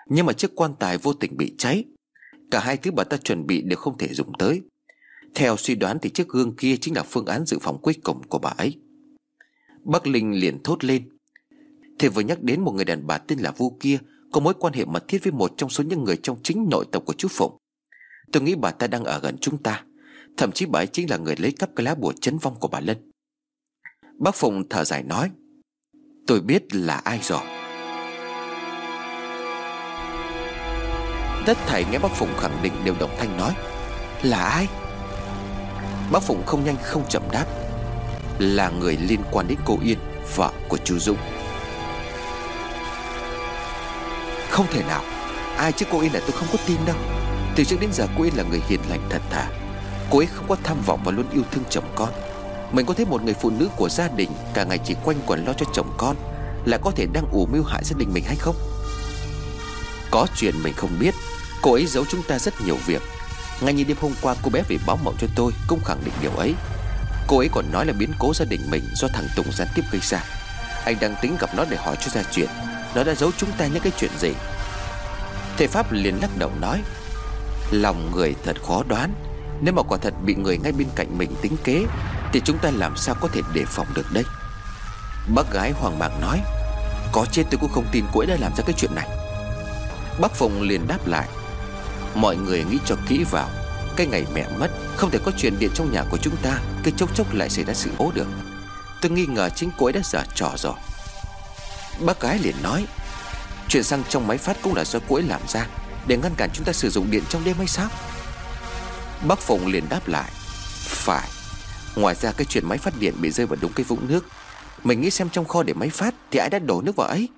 Nhưng mà chiếc quan tài vô tình bị cháy. Cả hai thứ bà ta chuẩn bị đều không thể dùng tới. Theo suy đoán thì chiếc gương kia chính là phương án dự phòng cuối cùng của bà ấy. Bắc Linh liền thốt lên. Thầy vừa nhắc đến một người đàn bà tên là Vu kia, Có mối quan hệ mật thiết với một trong số những người trong chính nội tộc của chú Phụng. Tôi nghĩ bà ta đang ở gần chúng ta, Thậm chí bà ấy chính là người lấy cắp cái lá bùa chấn vong của bà Lân. Bác Phụng thở dài nói, Tôi biết là ai rồi. Tất thảy nghe bác Phụng khẳng định đều đồng thanh nói, Là ai? Bác Phụng không nhanh, không chậm đáp, Là người liên quan đến cô Yên, Vợ của chú Dũng. Không thể nào, Ai chứ cô Yên là tôi không có tin đâu. Từ trước đến giờ cô Yên là người hiền lành thật thà. Cô ấy không có tham vọng và luôn yêu thương chồng con. Mình có thấy một người phụ nữ của gia đình Cả ngày chỉ quanh quẩn lo cho chồng con Là có thể đang ủ mưu hại gia đình mình hay không? Có chuyện mình không biết, Cô ấy giấu chúng ta rất nhiều việc. Ngay như đêm hôm qua cô bé về báo mộng cho tôi Cũng khẳng định điều ấy. Cô ấy còn nói là biến cố gia đình mình Do thằng Tùng gián tiếp gây ra. Anh đang tính gặp nó để hỏi cho ra chuyện. Nó đã giấu chúng ta những cái chuyện gì? Thầy Pháp liền lắc đầu nói, Lòng người thật khó đoán. Nếu mà quả thật bị người ngay bên cạnh mình tính kế, Thì chúng ta làm sao có thể đề phòng được đây? Bác gái hoàng mạng nói, Có chết tôi cũng không tin cô ấy đã làm ra cái chuyện này. Bác Phụng liền đáp lại. Mọi người nghĩ cho kỹ vào, Cái ngày mẹ mất, Không thể có chuyện điện trong nhà của chúng ta Cứ chốc chốc lại xảy ra sự ố được. Tôi nghi ngờ chính cô ấy đã giả trò rồi. Bác gái liền nói Chuyện xăng trong máy phát cũng là do cô ấy làm ra, Để ngăn cản chúng ta sử dụng điện trong đêm hay sao? Bác Phụng liền đáp lại, Phải. Ngoài ra cái chuyện máy phát điện bị rơi vào đúng cái vũng nước. Mình nghĩ xem trong kho để máy phát Thì ai đã đổ nước vào ấy?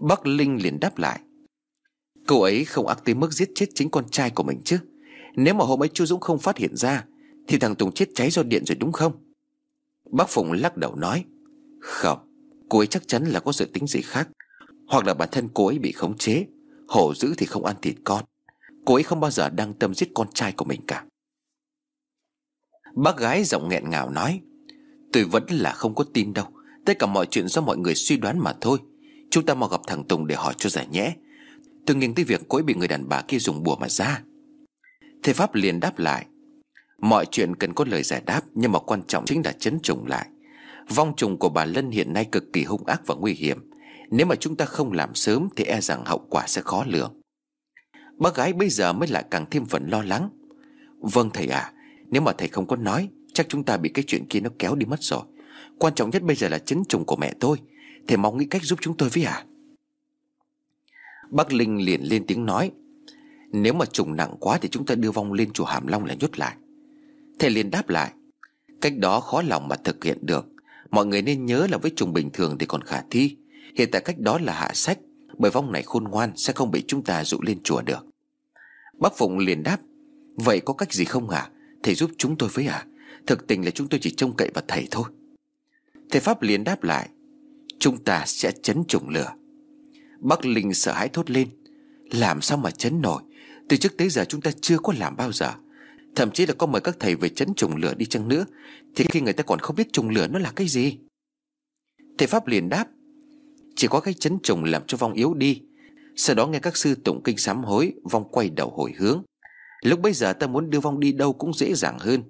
Bác Linh liền đáp lại Cô ấy không ác tới mức giết chết chính con trai của mình chứ. Nếu mà hôm ấy chú Dũng không phát hiện ra, Thì thằng Tùng chết cháy do điện rồi đúng không? Bác Phụng lắc đầu nói, Không, Cô ấy chắc chắn là có sự tính gì khác. Hoặc là bản thân cô ấy bị khống chế, Hổ dữ thì không ăn thịt con. Cô ấy không bao giờ đăng tâm giết con trai của mình cả. Bác gái giọng nghẹn ngào nói, Tôi vẫn là không có tin đâu. Tất cả mọi chuyện do mọi người suy đoán mà thôi. Chúng ta mau gặp thằng Tùng để hỏi cho giải nhẽ. Tôi nghiêng tới việc cô ấy bị người đàn bà kia dùng bùa mà ra. Thầy Pháp liền đáp lại, Mọi chuyện cần có lời giải đáp, Nhưng mà quan trọng chính là chấn trùng lại. Vong trùng của bà Lân hiện nay cực kỳ hung ác và nguy hiểm. Nếu mà chúng ta không làm sớm Thì e rằng hậu quả sẽ khó lường. Bác gái bây giờ mới lại càng thêm phần lo lắng. Vâng thầy à Nếu mà thầy không có nói, Chắc chúng ta bị cái chuyện kia nó kéo đi mất rồi. Quan trọng nhất bây giờ là chấn trùng của mẹ tôi. Thầy mong nghĩ cách giúp chúng tôi với à Bác Linh liền lên tiếng nói, Nếu mà trùng nặng quá Thì chúng ta đưa vong lên chùa Hàm Long là nhốt lại. Thầy liền đáp lại, Cách đó khó lòng mà thực hiện được. Mọi người nên nhớ là với trùng bình thường thì còn khả thi. Hiện tại cách đó là hạ sách, Bởi vong này khôn ngoan Sẽ không bị chúng ta dụ lên chùa được. Bác Phụng liền đáp, Vậy có cách gì không hả Thầy giúp chúng tôi với à Thực tình là chúng tôi chỉ trông cậy vào thầy thôi. Thầy Pháp liền đáp lại, Chúng ta sẽ chấn trùng lửa. Bắc Linh sợ hãi thốt lên. Làm sao mà chấn nổi? Từ trước tới giờ chúng ta chưa có làm bao giờ. Thậm chí là có mời các thầy về chấn trùng lửa đi chăng nữa. Thì khi người ta còn không biết trùng lửa nó là cái gì? Thầy Pháp liền đáp, Chỉ có cái chấn trùng làm cho vong yếu đi. Sau đó nghe các sư tụng kinh sám hối, Vong quay đầu hồi hướng. Lúc bây giờ ta muốn đưa vong đi đâu cũng dễ dàng hơn.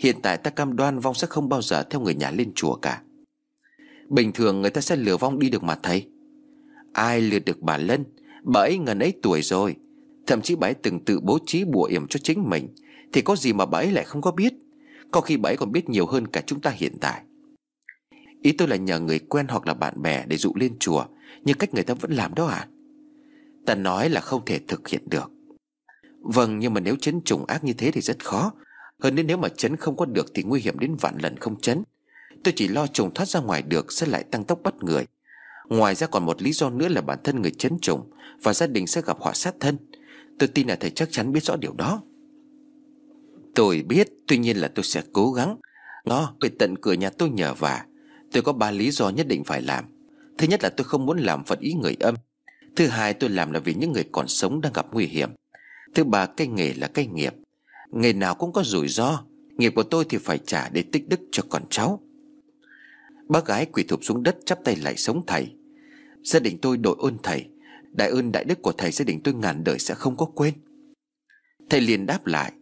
Hiện tại ta cam đoan vong sẽ không bao giờ theo người nhà lên chùa cả. Bình thường người ta sẽ lừa vong đi được mà thầy. Ai lừa được bà Lân? Bà ấy ngần ấy tuổi rồi. Thậm chí bà ấy từng tự bố trí bùa yểm cho chính mình. Thì có gì mà bà ấy lại không có biết? Có khi bà ấy còn biết nhiều hơn cả chúng ta hiện tại. Ý tôi là nhờ người quen hoặc là bạn bè để dụ lên chùa. Như cách người ta vẫn làm đó à? Ta nói là không thể thực hiện được. Vâng nhưng mà nếu chấn trùng ác như thế thì rất khó. Hơn nữa nếu mà chấn không có được Thì nguy hiểm đến vạn lần không chấn. Tôi chỉ lo trùng thoát ra ngoài được Sẽ lại tăng tốc bắt người. Ngoài ra còn một lý do nữa là bản thân người chấn trùng Và gia đình sẽ gặp họa sát thân. Tôi tin là thầy chắc chắn biết rõ điều đó. Tôi biết, Tuy nhiên là tôi sẽ cố gắng. Ngó về tận cửa nhà tôi nhờ vả. Tôi có ba lý do nhất định phải làm. Thứ nhất là tôi không muốn làm phật ý người âm. Thứ hai, tôi làm là vì những người còn sống đang gặp nguy hiểm. Thứ ba, cái nghề là cái nghiệp. Nghề nào cũng có rủi ro. Nghiệp của tôi thì phải trả để tích đức cho con cháu. Bác gái quỳ thụp xuống đất, chắp tay lại sống thầy. Gia đình tôi đội ơn thầy. Đại ơn đại đức của thầy gia đình tôi ngàn đời sẽ không có quên. Thầy liền đáp lại,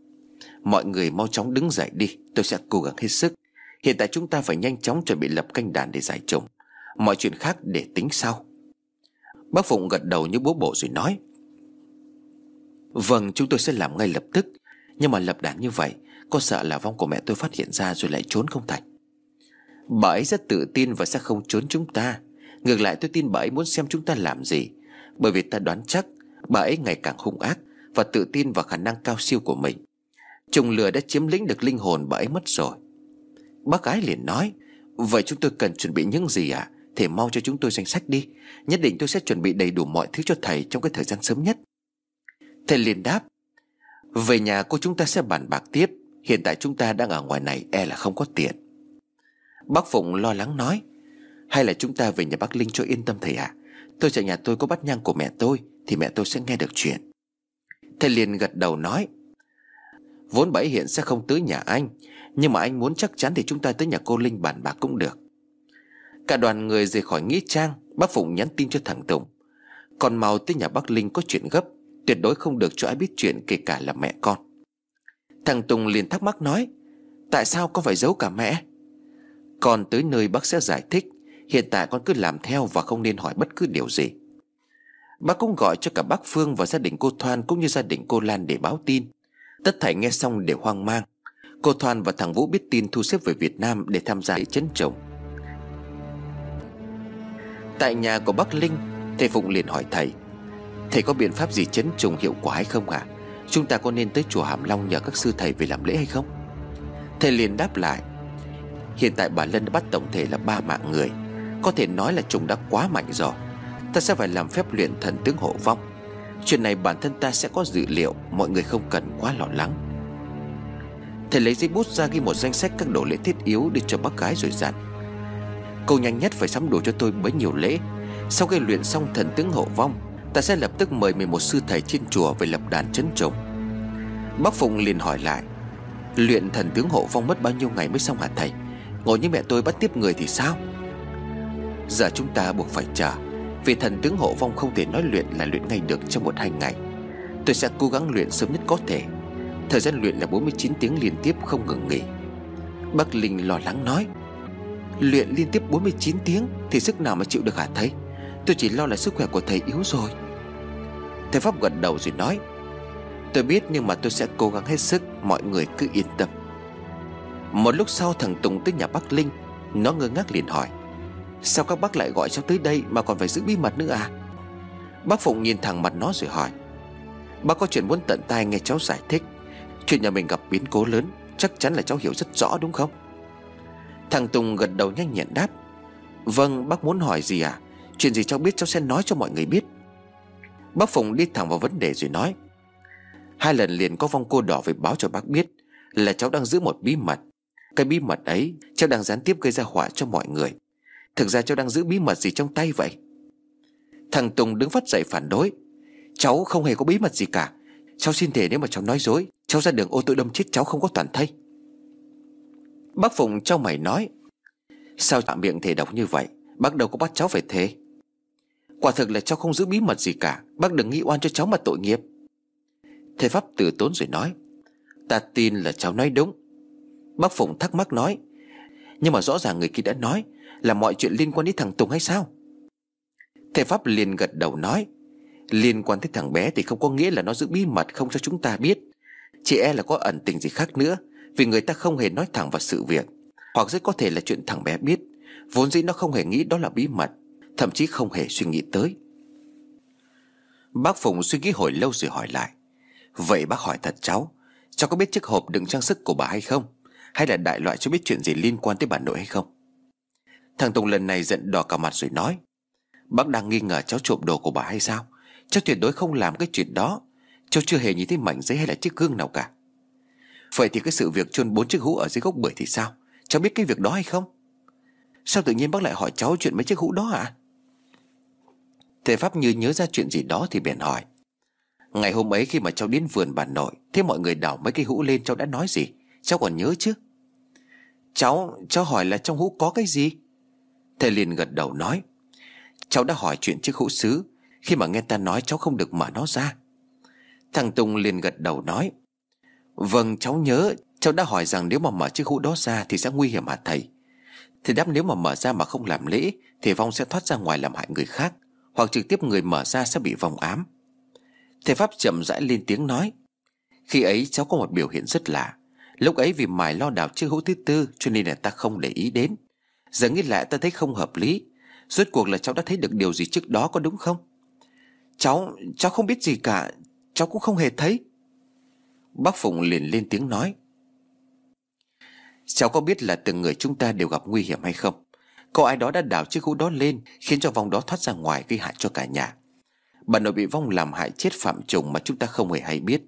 Mọi người mau chóng đứng dậy đi, Tôi sẽ cố gắng hết sức. Hiện tại chúng ta phải nhanh chóng chuẩn bị lập canh đàn để giải trùng Mọi chuyện khác để tính sau. Bác Phụng gật đầu như bố bộ rồi nói Vâng chúng tôi sẽ làm ngay lập tức. Nhưng mà lập đàn như vậy, Có sợ là vong của mẹ tôi phát hiện ra rồi lại trốn không thành? Bà ấy rất tự tin và sẽ không trốn chúng ta. Ngược lại tôi tin bà ấy muốn xem chúng ta làm gì. Bởi vì ta đoán chắc Bà ấy ngày càng hung ác Và tự tin vào khả năng cao siêu của mình. Trùng lừa đã chiếm lĩnh được linh hồn bà ấy mất rồi. Bác gái liền nói, Vậy chúng tôi cần chuẩn bị những gì ạ? À? Thể mau cho chúng tôi danh sách đi. Nhất định tôi sẽ chuẩn bị đầy đủ mọi thứ cho thầy Trong cái thời gian sớm nhất. Thầy liền đáp, Về nhà cô chúng ta sẽ bàn bạc tiếp. Hiện tại chúng ta đang ở ngoài này e là không có tiền Bác Phụng lo lắng nói hay là chúng ta về nhà bác Linh cho yên tâm thầy ạ? À? Tôi chạy nhà tôi có bắt nhang của mẹ tôi, Thì mẹ tôi sẽ nghe được chuyện. Thầy liền gật đầu nói, Vốn bảy hiện sẽ không tới nhà anh, Nhưng mà anh muốn chắc chắn thì chúng ta tới nhà cô Linh bàn bạc cũng được. Cả đoàn người rời khỏi Nghĩa Trang, Bác Phụng nhắn tin cho thằng Tùng. Còn mau tới nhà bác Linh có chuyện gấp, Tuyệt đối không được cho ai biết chuyện kể cả là mẹ con. Thằng Tùng liền thắc mắc nói, Tại sao con phải giấu cả mẹ? Con tới nơi bác sẽ giải thích. Hiện tại con cứ làm theo và không nên hỏi bất cứ điều gì. Bác cũng gọi cho cả bác Phương và gia đình cô Thoan Cũng như gia đình cô Lan để báo tin. Tất thảy nghe xong đều hoang mang. Cô Thoan và thằng Vũ biết tin thu xếp về Việt Nam Để tham gia chấn chồng Tại nhà của bác Linh, Thầy Phụng liền hỏi thầy Thầy có biện pháp gì chấn trùng hiệu quả hay không ạ? À? Chúng ta có nên tới chùa Hàm Long nhờ các sư thầy về làm lễ hay không? Thầy liền đáp lại, Hiện tại bà Lân đã bắt tổng thể là ba mạng người. Có thể nói là trùng đã quá mạnh rồi. Ta sẽ phải làm phép luyện thần tướng hộ vong. Chuyện này bản thân ta sẽ có dự liệu, Mọi người không cần quá lo lắng. Thầy lấy giấy bút ra ghi một danh sách các đồ lễ thiết yếu Để cho bác gái rồi dặn. Cô nhanh nhất phải sắm đồ cho tôi bấy nhiều lễ. Sau khi luyện xong thần tướng hộ vong, Ta sẽ lập tức mời 11 sư thầy trên chùa Về lập đàn chấn trùng. Bác Phụng liền hỏi lại, Luyện thần tướng hộ vong mất bao nhiêu ngày mới xong hả thầy? Ngồi như mẹ tôi bắt tiếp người thì sao? Giờ chúng ta buộc phải chờ. Vì thần tướng hộ vong không thể nói luyện là luyện ngay được trong một hai ngày. Tôi sẽ cố gắng luyện sớm nhất có thể. Thời gian luyện là 49 tiếng liên tiếp không ngừng nghỉ. Bác Linh lo lắng nói, Luyện liên tiếp 49 tiếng Thì sức nào mà chịu được hả thầy? Tôi chỉ lo là sức khỏe của thầy yếu rồi. Thầy Pháp gật đầu rồi nói, Tôi biết nhưng mà tôi sẽ cố gắng hết sức, Mọi người cứ yên tâm. Một lúc sau, thằng Tùng tới nhà bác Linh. Nó ngơ ngác liền hỏi Sao các bác lại gọi cháu tới đây Mà còn phải giữ bí mật nữa à? Bác Phụng nhìn thẳng mặt nó rồi hỏi. Bác có chuyện muốn tận tai nghe cháu giải thích. Chuyện nhà mình gặp biến cố lớn, Chắc chắn là cháu hiểu rất rõ đúng không? Thằng Tùng gật đầu nhanh nhẹn đáp. Vâng bác muốn hỏi gì à? Chuyện gì cháu biết cháu sẽ nói cho mọi người biết. Bác Phùng đi thẳng vào vấn đề rồi nói. Hai lần liền có vong cô đỏ về báo cho bác biết Là cháu đang giữ một bí mật. Cái bí mật ấy cháu đang gián tiếp gây ra họa cho mọi người. Thực ra cháu đang giữ bí mật gì trong tay vậy? Thằng Tùng đứng phát dậy phản đối. Cháu không hề có bí mật gì cả. Cháu xin thề nếu mà cháu nói dối, Cháu ra đường ô tô đâm chết cháu không có toàn thây. Bác Phụng trong mày nói, Sao chạm miệng thề độc như vậy? Bác đâu có bắt cháu phải thế Quả thực là cháu không giữ bí mật gì cả. Bác đừng nghĩ oan cho cháu mà tội nghiệp. Thầy Pháp từ tốn rồi nói, Ta tin là cháu nói đúng. Bác Phụng thắc mắc nói, Nhưng mà rõ ràng người kia đã nói là mọi chuyện liên quan đến thằng Tùng hay sao? Thầy Pháp liền gật đầu nói, Liên quan tới thằng bé thì không có nghĩa là nó giữ bí mật không cho chúng ta biết. Chỉ e là có ẩn tình gì khác nữa, Vì người ta không hề nói thẳng vào sự việc. Hoặc rất có thể là chuyện thằng bé biết, Vốn dĩ nó không hề nghĩ đó là bí mật, Thậm chí không hề suy nghĩ tới. Bác Phùng suy nghĩ hồi lâu rồi hỏi lại, Vậy bác hỏi thật cháu Cháu có biết chiếc hộp đựng trang sức của bà hay không? Hay là đại loại cho biết chuyện gì liên quan tới bà nội hay không? Thằng Tùng lần này giận đỏ cả mặt rồi nói Bác đang nghi ngờ cháu trộm đồ của bà hay sao? Cháu tuyệt đối không làm cái chuyện đó. Cháu chưa hề nhìn thấy mảnh giấy hay là chiếc gương nào cả. Vậy thì cái sự việc chôn bốn chiếc hũ ở dưới gốc bưởi thì sao? Cháu biết cái việc đó hay không? Sao tự nhiên bác lại hỏi cháu chuyện mấy chiếc hũ đó à Thầy Pháp như nhớ ra chuyện gì đó thì bèn hỏi Ngày hôm ấy khi mà cháu đến vườn bà nội Thế mọi người đào mấy cái hũ lên cháu đã nói gì? Cháu còn nhớ chứ? Cháu, cháu hỏi là trong hũ có cái gì? Thầy liền gật đầu nói, Cháu đã hỏi chuyện chiếc hũ sứ Khi mà nghe ta nói cháu không được mở nó ra. Thằng Tùng liền gật đầu nói Vâng cháu nhớ, Cháu đã hỏi rằng nếu mà mở chiếc hũ đó ra Thì sẽ nguy hiểm hả thầy? Thầy đáp nếu mà mở ra mà không làm lễ Thì vong sẽ thoát ra ngoài làm hại người khác, Hoặc trực tiếp người mở ra sẽ bị vòng ám. Thầy Pháp chậm rãi lên tiếng nói, Khi ấy cháu có một biểu hiện rất lạ. Lúc ấy vì mải lo đào chiếc hũ thứ tư Cho nên là ta không để ý đến. Giờ nghĩ lại ta thấy không hợp lý. Rốt cuộc là cháu đã thấy được điều gì trước đó có đúng không? Cháu Cháu không biết gì cả. Cháu cũng không hề thấy. Bác Phụng liền lên tiếng nói. Cháu có biết là từng người chúng ta đều gặp nguy hiểm hay không? Có ai đó đã đào chiếc hũ đó lên, Khiến cho vong đó thoát ra ngoài gây hại cho cả nhà. Bà nội bị vong làm hại chết phạm trùng mà chúng ta không hề hay biết.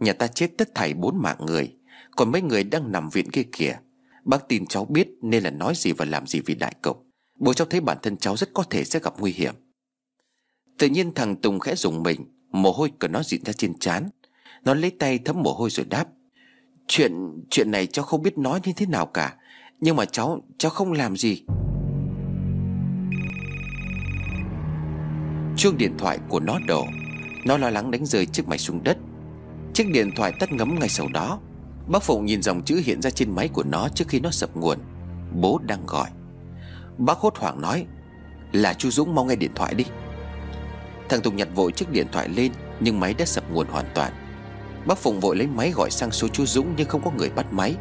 Nhà ta chết tất thảy bốn mạng người. Còn mấy người đang nằm viện kia kìa. Bác tin cháu biết nên là nói gì và làm gì vì đại cục Bố cháu thấy bản thân cháu rất có thể sẽ gặp nguy hiểm. Tự nhiên thằng Tùng khẽ dùng mình, Mồ hôi của nó dịn ra trên trán. Nó lấy tay thấm mồ hôi rồi đáp, Chuyện chuyện này cháu không biết nói như thế nào cả, Nhưng mà cháu cháu không làm gì. Chuông điện thoại của nó đổ. Nó lo lắng đánh rơi chiếc máy xuống đất. Chiếc điện thoại tắt ngấm ngay sau đó. Bác Phụng nhìn dòng chữ hiện ra trên máy của nó trước khi nó sập nguồn. Bố đang gọi. Bác hốt hoảng nói, Là chú Dũng mau nghe điện thoại đi. Thằng Tùng nhặt vội chiếc điện thoại lên, Nhưng máy đã sập nguồn hoàn toàn. Bác Phụng vội lấy máy gọi sang số chú Dũng Nhưng không có người bắt máy.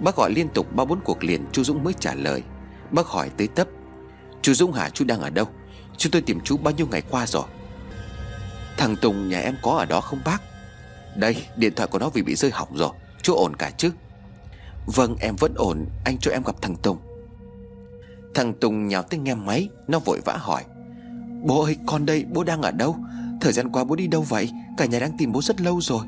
Bác gọi liên tục ba bốn cuộc liền chú Dũng mới trả lời. Bác hỏi tới tấp Chú Dũng hả? Chú đang ở đâu? Chúng tôi tìm chú bao nhiêu ngày qua rồi? Thằng Tùng, nhà em có ở đó không bác? Đây, điện thoại của nó vì bị rơi hỏng rồi. Chú ổn cả chứ? Vâng em vẫn ổn. Anh cho em gặp thằng Tùng. Thằng Tùng nhào tới nghe máy, Nó vội vã hỏi. Bố ơi, con đây, bố đang ở đâu? Thời gian qua bố đi đâu vậy? Cả nhà đang tìm bố rất lâu rồi.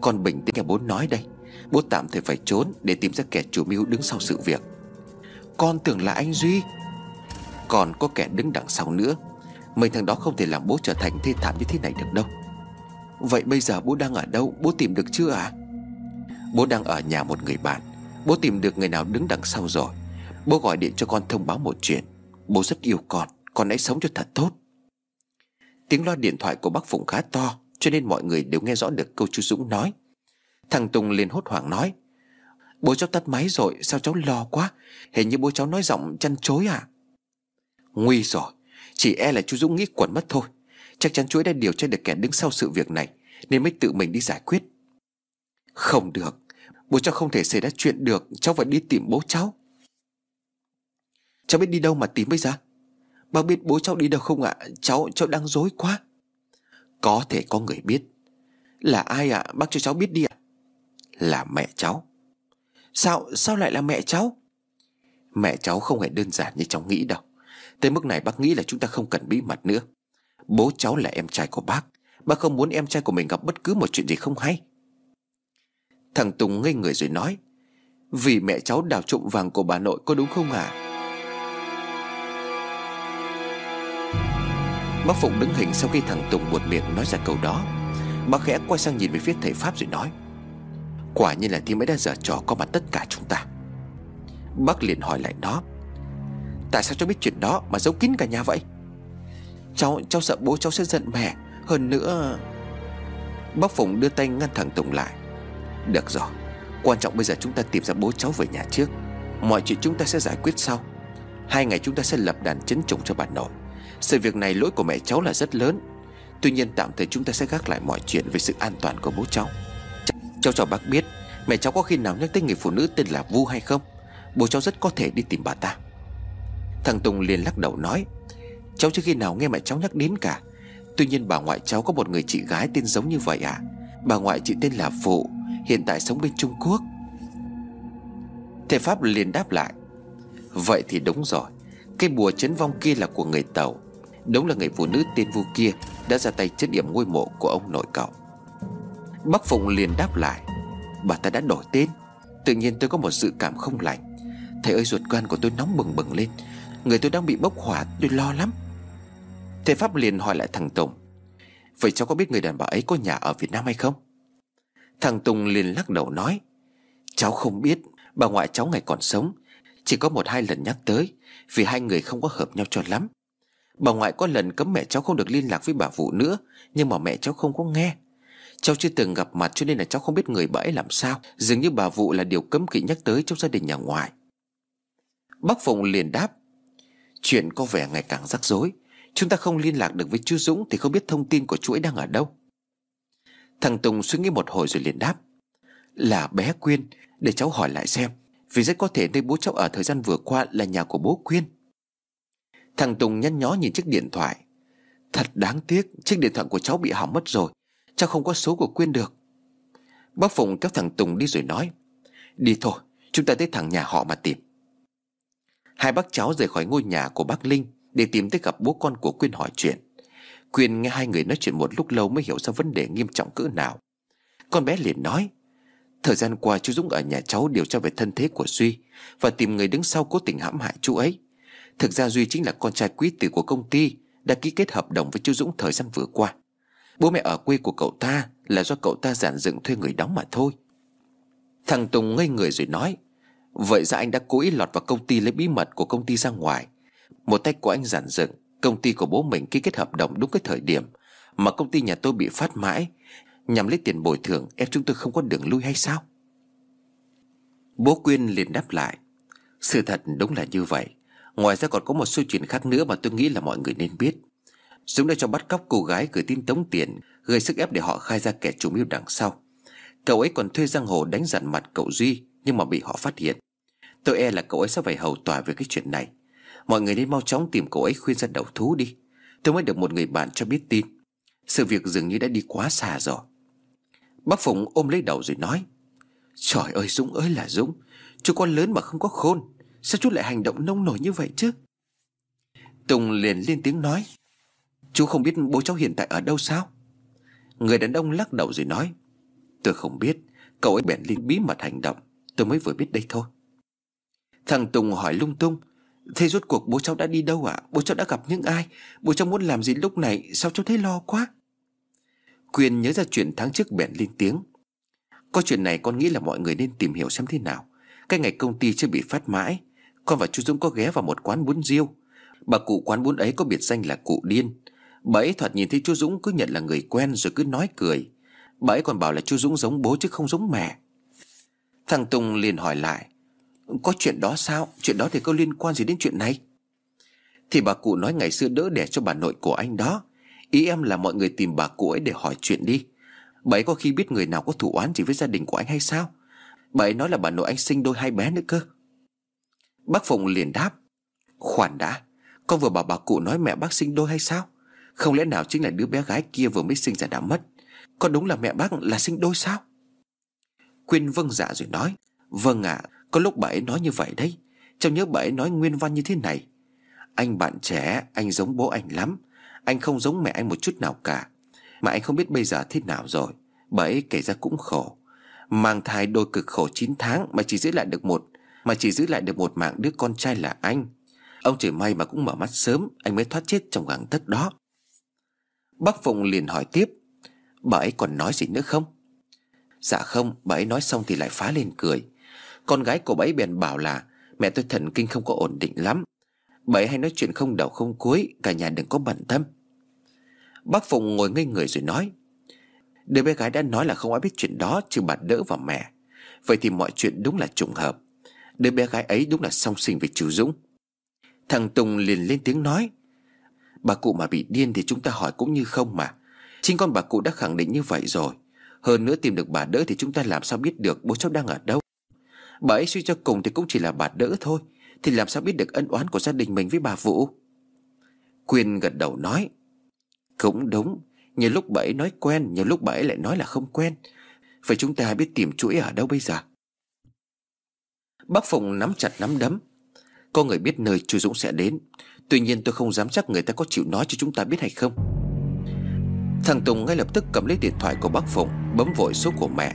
Con bình tĩnh nghe bố nói đây. Bố tạm thời phải trốn để tìm ra kẻ chủ mưu đứng sau sự việc. Con tưởng là anh Duy. Còn có kẻ đứng đằng sau nữa. Mấy thằng đó không thể làm bố trở thành thê thảm như thế này được đâu. Vậy bây giờ bố đang ở đâu? Bố tìm được chưa à? Bố đang ở nhà một người bạn. Bố tìm được người nào đứng đằng sau rồi. Bố gọi điện cho con thông báo một chuyện. Bố rất yêu con. Con hãy sống cho thật tốt. Tiếng loa điện thoại của bác Phụng khá to, Cho nên mọi người đều nghe rõ được câu chú Dũng nói. Thằng Tùng liền hốt hoảng nói, Bố cháu tắt máy rồi, Sao cháu lo quá? Hình như bố cháu nói giọng chăn chối à? Nguy rồi. Chỉ e là chú Dũng nghĩ quẩn mất thôi. Chắc chắn chuỗi đã điều tra được kẻ đứng sau sự việc này, Nên mới tự mình đi giải quyết. Không được. Bố cháu không thể xảy ra chuyện được. Cháu phải đi tìm bố cháu. Cháu biết đi đâu mà tìm bây giờ? Bác biết bố cháu đi đâu không ạ? Cháu cháu đang dối quá. Có thể có người biết. Là ai ạ? Bác cho cháu biết đi ạ. Là mẹ cháu. Sao sao lại là mẹ cháu? Mẹ cháu không hề đơn giản như cháu nghĩ đâu. Tới mức này bác nghĩ là chúng ta không cần bí mật nữa. Bố cháu là em trai của bác. Bác không muốn em trai của mình gặp bất cứ một chuyện gì không hay. Thằng Tùng ngây người rồi nói, Vì mẹ cháu đào trộm vàng của bà nội có đúng không à Bác Phụng đứng hình sau khi thằng Tùng buột miệng nói ra câu đó. Bác khẽ quay sang nhìn về phía thầy Pháp rồi nói, Quả nhiên là thiên mới đã dở trò có mặt tất cả chúng ta. Bác liền hỏi lại nó, Tại sao cháu biết chuyện đó mà giấu kín cả nhà vậy? Cháu cháu sợ bố cháu sẽ giận mẹ. Hơn nữa Bác Phụng đưa tay ngăn thằng Tùng lại. Được rồi. Quan trọng bây giờ chúng ta tìm ra bố cháu về nhà trước. Mọi chuyện chúng ta sẽ giải quyết sau. Hai ngày chúng ta sẽ lập đàn chấn trùng cho bà nội. Sự việc này lỗi của mẹ cháu là rất lớn. Tuy nhiên tạm thời chúng ta sẽ gác lại mọi chuyện Về sự an toàn của bố cháu. Cháu cho bác biết, Mẹ cháu có khi nào nhắc tới người phụ nữ tên là Vu hay không? Bố cháu rất có thể đi tìm bà ta. Thằng Tùng liền lắc đầu nói, Cháu chưa khi nào nghe mẹ cháu nhắc đến cả. Tuy nhiên bà ngoại cháu có một người chị gái tên giống như vậy à? Bà ngoại chị tên là Phụ. Hiện tại sống bên Trung Quốc. Thầy Pháp liền đáp lại, Vậy thì đúng rồi, Cái bùa chấn vong kia là của người Tàu, Đúng là người phụ nữ tên Vu kia Đã ra tay chấn điểm ngôi mộ của ông nội cậu. Bác Phụng liền đáp lại, Bà ta đã đổi tên, Tự nhiên tôi có một sự cảm không lành. Thầy ơi, ruột gan của tôi nóng bừng bừng lên, Người tôi đang bị bốc hỏa, tôi lo lắm. Thầy Pháp liền hỏi lại thằng Tùng, Vậy cháu có biết người đàn bà ấy có nhà ở Việt Nam hay không? Thằng Tùng liền lắc đầu nói, Cháu không biết, Bà ngoại cháu ngày còn sống, Chỉ có một hai lần nhắc tới, Vì hai người không có hợp nhau cho lắm. Bà ngoại có lần cấm mẹ cháu không được liên lạc với bà Vũ nữa, Nhưng mà mẹ cháu không có nghe. Cháu chưa từng gặp mặt cho nên là cháu không biết người bà ấy làm sao, Dường như bà Vũ là điều cấm kỵ nhắc tới trong gia đình nhà ngoại. Bác Phụng liền đáp, Chuyện có vẻ ngày càng rắc rối. Chúng ta không liên lạc được với chú Dũng Thì không biết thông tin của chú ấy đang ở đâu. Thằng Tùng suy nghĩ một hồi rồi liền đáp. Là bé Quyên, Để cháu hỏi lại xem, Vì rất có thể nơi bố cháu ở thời gian vừa qua Là nhà của bố Quyên. Thằng Tùng nhăn nhó nhìn chiếc điện thoại. Thật đáng tiếc, Chiếc điện thoại của cháu bị hỏng mất rồi Cháu không có số của Quyên được. Bác Phụng kéo thằng Tùng đi rồi nói, Đi thôi, Chúng ta tới thẳng nhà họ mà tìm. Hai bác cháu rời khỏi ngôi nhà của bác Linh Để tìm tới gặp bố con của Quyên hỏi chuyện. Quyên nghe hai người nói chuyện một lúc lâu Mới hiểu ra vấn đề nghiêm trọng cỡ nào. Con bé liền nói, Thời gian qua chú Dũng ở nhà cháu điều tra về thân thế của Duy Và tìm người đứng sau cố tình hãm hại chú ấy. Thực ra Duy chính là con trai quý tử của công ty, Đã ký kết hợp đồng với chú Dũng thời gian vừa qua. Bố mẹ ở quê của cậu ta Là do cậu ta giản dựng thuê người đóng mà thôi. Thằng Tùng ngây người rồi nói, Vậy ra anh đã cố ý lọt vào công ty lấy bí mật của công ty ra ngoài. Một tay của anh giản dựng Công ty của bố mình ký kết hợp đồng đúng cái thời điểm Mà công ty nhà tôi bị phát mãi. Nhằm lấy tiền bồi thường Ép chúng tôi không có đường lui hay sao? Bố Quyên liền đáp lại. Sự thật đúng là như vậy. Ngoài ra còn có một số chuyện khác nữa mà tôi nghĩ là mọi người nên biết. Dũng đã cho bắt cóc cô gái gửi tin tống tiền, Gây sức ép để họ khai ra kẻ chủ mưu đằng sau. Cậu ấy còn thuê giang hồ đánh dặn mặt cậu Duy, Nhưng mà bị họ phát hiện. Tôi e là cậu ấy sẽ phải hầu tòa về cái chuyện này. Mọi người nên mau chóng tìm cậu ấy khuyên ra đầu thú đi. Tôi mới được một người bạn cho biết tin. Sự việc dường như đã đi quá xa rồi. Bác Phụng ôm lấy đầu rồi nói, Trời ơi, Dũng ơi là Dũng, Chú con lớn mà không có khôn, Sao chú lại hành động nông nổi như vậy chứ? Tùng liền lên tiếng nói, Chú không biết bố cháu hiện tại ở đâu sao? Người đàn ông lắc đầu rồi nói, Tôi không biết, Cậu ấy bèn lên bí mật hành động, Tôi mới vừa biết đây thôi. Thằng Tùng hỏi lung tung Thế rốt cuộc bố cháu đã đi đâu ạ? À? Bố cháu đã gặp những ai? Bố cháu muốn làm gì lúc này? Sao cháu thấy lo quá? Quyền nhớ ra chuyện tháng trước bèn lên tiếng. Có chuyện này con nghĩ là mọi người nên tìm hiểu xem thế nào. Cái ngày công ty chưa bị phát mãi, Con và chú Dũng có ghé vào một quán bún riêu. Bà cụ quán bún ấy có biệt danh là cụ điên. Bà ấy thoạt nhìn thấy chú Dũng cứ nhận là người quen rồi cứ nói cười. Bà ấy còn bảo là chú Dũng giống bố chứ không giống mẹ. Thằng Tùng liền hỏi lại có chuyện đó sao? Chuyện đó thì có liên quan gì đến chuyện này? Thì bà cụ nói ngày xưa đỡ đẻ cho bà nội của anh đó. Ý em là mọi người tìm bà cụ ấy để hỏi chuyện đi. Bà ấy có khi biết người nào có thủ oán gì với gia đình của anh hay sao? Bà ấy nói là bà nội anh sinh đôi hai bé nữa cơ. Bác Phụng liền đáp Khoản đã Con vừa bảo bà cụ nói mẹ bác sinh đôi hay sao? Không lẽ nào chính là đứa bé gái kia vừa mới sinh ra đã mất? Con đúng là mẹ bác là sinh đôi sao? Quyên vâng dạ rồi nói Vâng ạ à, có lúc bà ấy nói như vậy đấy. Trong nhớ bà ấy nói nguyên văn như thế này. Anh bạn trẻ, Anh giống bố anh lắm. Anh không giống mẹ anh một chút nào cả. Mà anh không biết bây giờ thế nào rồi. Bà ấy kể ra cũng khổ. Mang thai đôi cực khổ 9 tháng Mà chỉ giữ lại được một, Mà chỉ giữ lại được một mạng đứa con trai là anh. Ông trời may mà cũng mở mắt sớm, Anh mới thoát chết trong gắng tất đó. Bác Phụng liền hỏi tiếp, Bà ấy còn nói gì nữa không? Dạ không, Bà ấy nói xong thì lại phá lên cười. Con gái của bấy bèn bảo là, Mẹ tôi thần kinh không có ổn định lắm. Bấy hay nói chuyện không đầu không cuối, Cả nhà đừng có bận tâm. Bác Phụng ngồi ngây người rồi nói, Đứa bé gái đã nói là không ai biết chuyện đó, Trừ bà đỡ và mẹ. Vậy thì mọi chuyện đúng là trùng hợp. Đứa bé gái ấy đúng là song sinh với chú Dũng. Thằng Tùng liền lên tiếng nói, Bà cụ mà bị điên thì chúng ta hỏi cũng như không mà. Chính con bà cụ đã khẳng định như vậy rồi. Hơn nữa tìm được bà đỡ thì chúng ta làm sao biết được bố cháu đang ở đâu? Bà ấy suy cho cùng thì cũng chỉ là bà đỡ thôi. Thì làm sao biết được ân oán của gia đình mình với bà Vũ? Quyên gật đầu nói, Cũng đúng, Nhiều lúc bà ấy nói quen, Nhiều lúc bà ấy lại nói là không quen. Vậy chúng ta biết tìm chuỗi ở đâu bây giờ. Bác Phụng nắm chặt nắm đấm. Có người biết nơi chú Dũng sẽ đến. Tuy nhiên tôi không dám chắc người ta có chịu nói cho chúng ta biết hay không. Thằng Tùng ngay lập tức cầm lấy điện thoại của bác Phụng, Bấm vội số của mẹ.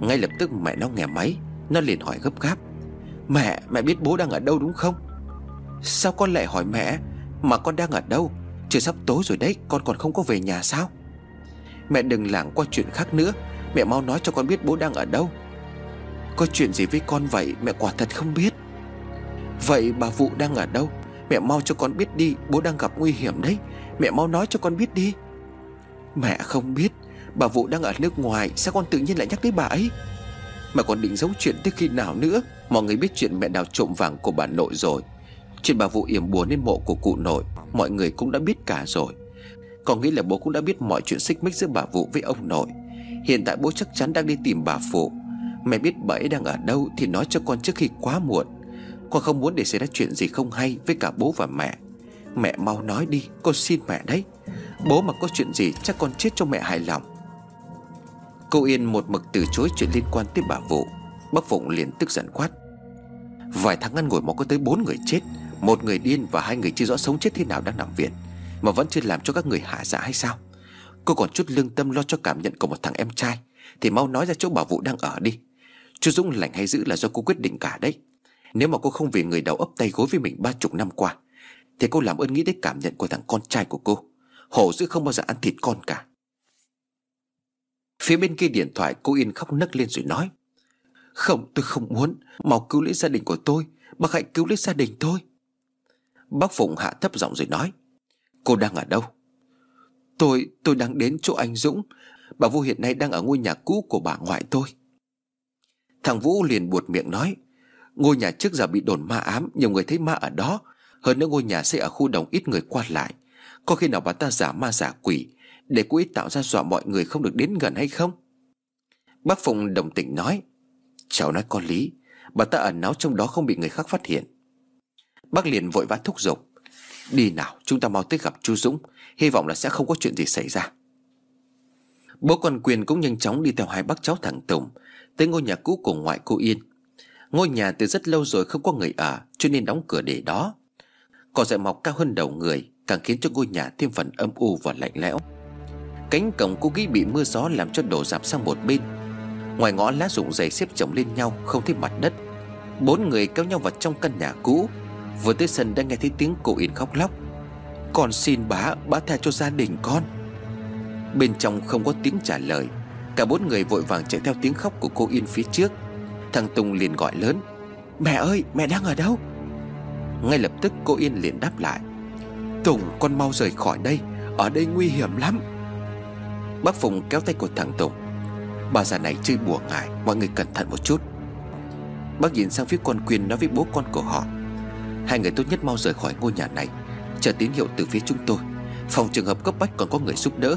Ngay lập tức mẹ nó nghe máy. Nó liền hỏi gấp gáp. Mẹ, mẹ biết bố đang ở đâu đúng không? Sao con lại hỏi mẹ Mà con đang ở đâu? Trời sắp tối rồi đấy Con còn không có về nhà sao? Mẹ đừng lảng qua chuyện khác nữa. Mẹ mau nói cho con biết bố đang ở đâu. Có chuyện gì với con vậy Mẹ quả thật không biết. Vậy bà Vụ đang ở đâu? Mẹ mau cho con biết đi Bố đang gặp nguy hiểm đấy. Mẹ mau nói cho con biết đi. Mẹ không biết Bà Vụ đang ở nước ngoài Sao con tự nhiên lại nhắc tới bà ấy? Mà còn định giấu chuyện tới khi nào nữa? Mọi người biết chuyện mẹ đào trộm vàng của bà nội rồi. Chuyện bà Vụ yểm bùa lên mộ của cụ nội, Mọi người cũng đã biết cả rồi. Còn nghĩ là bố cũng đã biết mọi chuyện xích mích giữa bà Vụ với ông nội. Hiện tại bố chắc chắn đang đi tìm bà Phụ. Mẹ biết bà ấy đang ở đâu Thì nói cho con trước khi quá muộn. Con không muốn để xảy ra chuyện gì không hay Với cả bố và mẹ. Mẹ mau nói đi, Con xin mẹ đấy. Bố mà có chuyện gì chắc con chết cho mẹ hài lòng. Cô Yên một mực từ chối chuyện liên quan tới bà Vụ Bác Phụng liền tức giận quát. Vài tháng ngăn ngồi mà có tới bốn người chết, Một người điên và hai người chưa rõ sống chết thế nào đang nằm viện, Mà vẫn chưa làm cho các người hạ dạ hay sao? Cô còn chút lương tâm lo cho cảm nhận của một thằng em trai, Thì mau nói ra chỗ bà Vụ đang ở đi. Chú Dũng lành hay giữ là do cô quyết định cả đấy. Nếu mà cô không vì người đầu ấp tay gối với mình ba chục năm qua, Thì cô làm ơn nghĩ đến cảm nhận của thằng con trai của cô. Hổ dữ không bao giờ ăn thịt con cả. Phía bên kia điện thoại cô Yên khóc nấc lên rồi nói Không tôi không muốn Mau cứu lấy gia đình của tôi Bác hãy cứu lấy gia đình tôi. Bác Phụng hạ thấp giọng rồi nói Cô đang ở đâu? Tôi, tôi đang đến chỗ anh Dũng Bà Vũ hiện nay đang ở ngôi nhà cũ của bà ngoại tôi. Thằng Vũ liền buột miệng nói Ngôi nhà trước giờ bị đồn ma ám Nhiều người thấy ma ở đó Hơn nữa ngôi nhà xây ở khu đồng ít người qua lại Có khi nào bà ta giả ma giả quỷ để cô ấy tạo ra dọa mọi người không được đến gần hay không? Bác Phụng đồng tình nói, Cháu nói có lý, Bà ta ẩn náu trong đó không bị người khác phát hiện. Bác liền vội vã thúc giục, Đi nào, chúng ta mau tới gặp chú Dũng, Hy vọng là sẽ không có chuyện gì xảy ra. Bố con Quyền cũng nhanh chóng đi theo hai bác cháu thằng Tùng Tới ngôi nhà cũ của ngoại cô Yên. Ngôi nhà từ rất lâu rồi không có người ở, Cho nên đóng cửa để đó. Cỏ dại mọc cao hơn đầu người, Càng khiến cho ngôi nhà thêm phần âm u và lạnh lẽo. Cánh cổng cô ghi bị mưa gió Làm cho đổ dạp sang một bên. Ngoài ngõ lá rụng dày xếp chồng lên nhau, Không thấy mặt đất. Bốn người kéo nhau vào trong căn nhà cũ. Vừa tới sân đã nghe thấy tiếng cô Yên khóc lóc. Con xin bá Bá tha cho gia đình con. Bên trong không có tiếng trả lời. Cả bốn người vội vàng chạy theo tiếng khóc của cô Yên phía trước. Thằng Tùng liền gọi lớn, Mẹ ơi, mẹ đang ở đâu? Ngay lập tức cô Yên liền đáp lại, Tùng, con mau rời khỏi đây, Ở đây nguy hiểm lắm. Bác Phùng kéo tay của thằng Tùng. Bà già này chơi bùa ngài Mọi người cẩn thận một chút. Bác nhìn sang phía con Quyên nói với bố con của họ. Hai người tốt nhất mau rời khỏi ngôi nhà này, Chờ tín hiệu từ phía chúng tôi. Phòng trường hợp cấp bách còn có người giúp đỡ,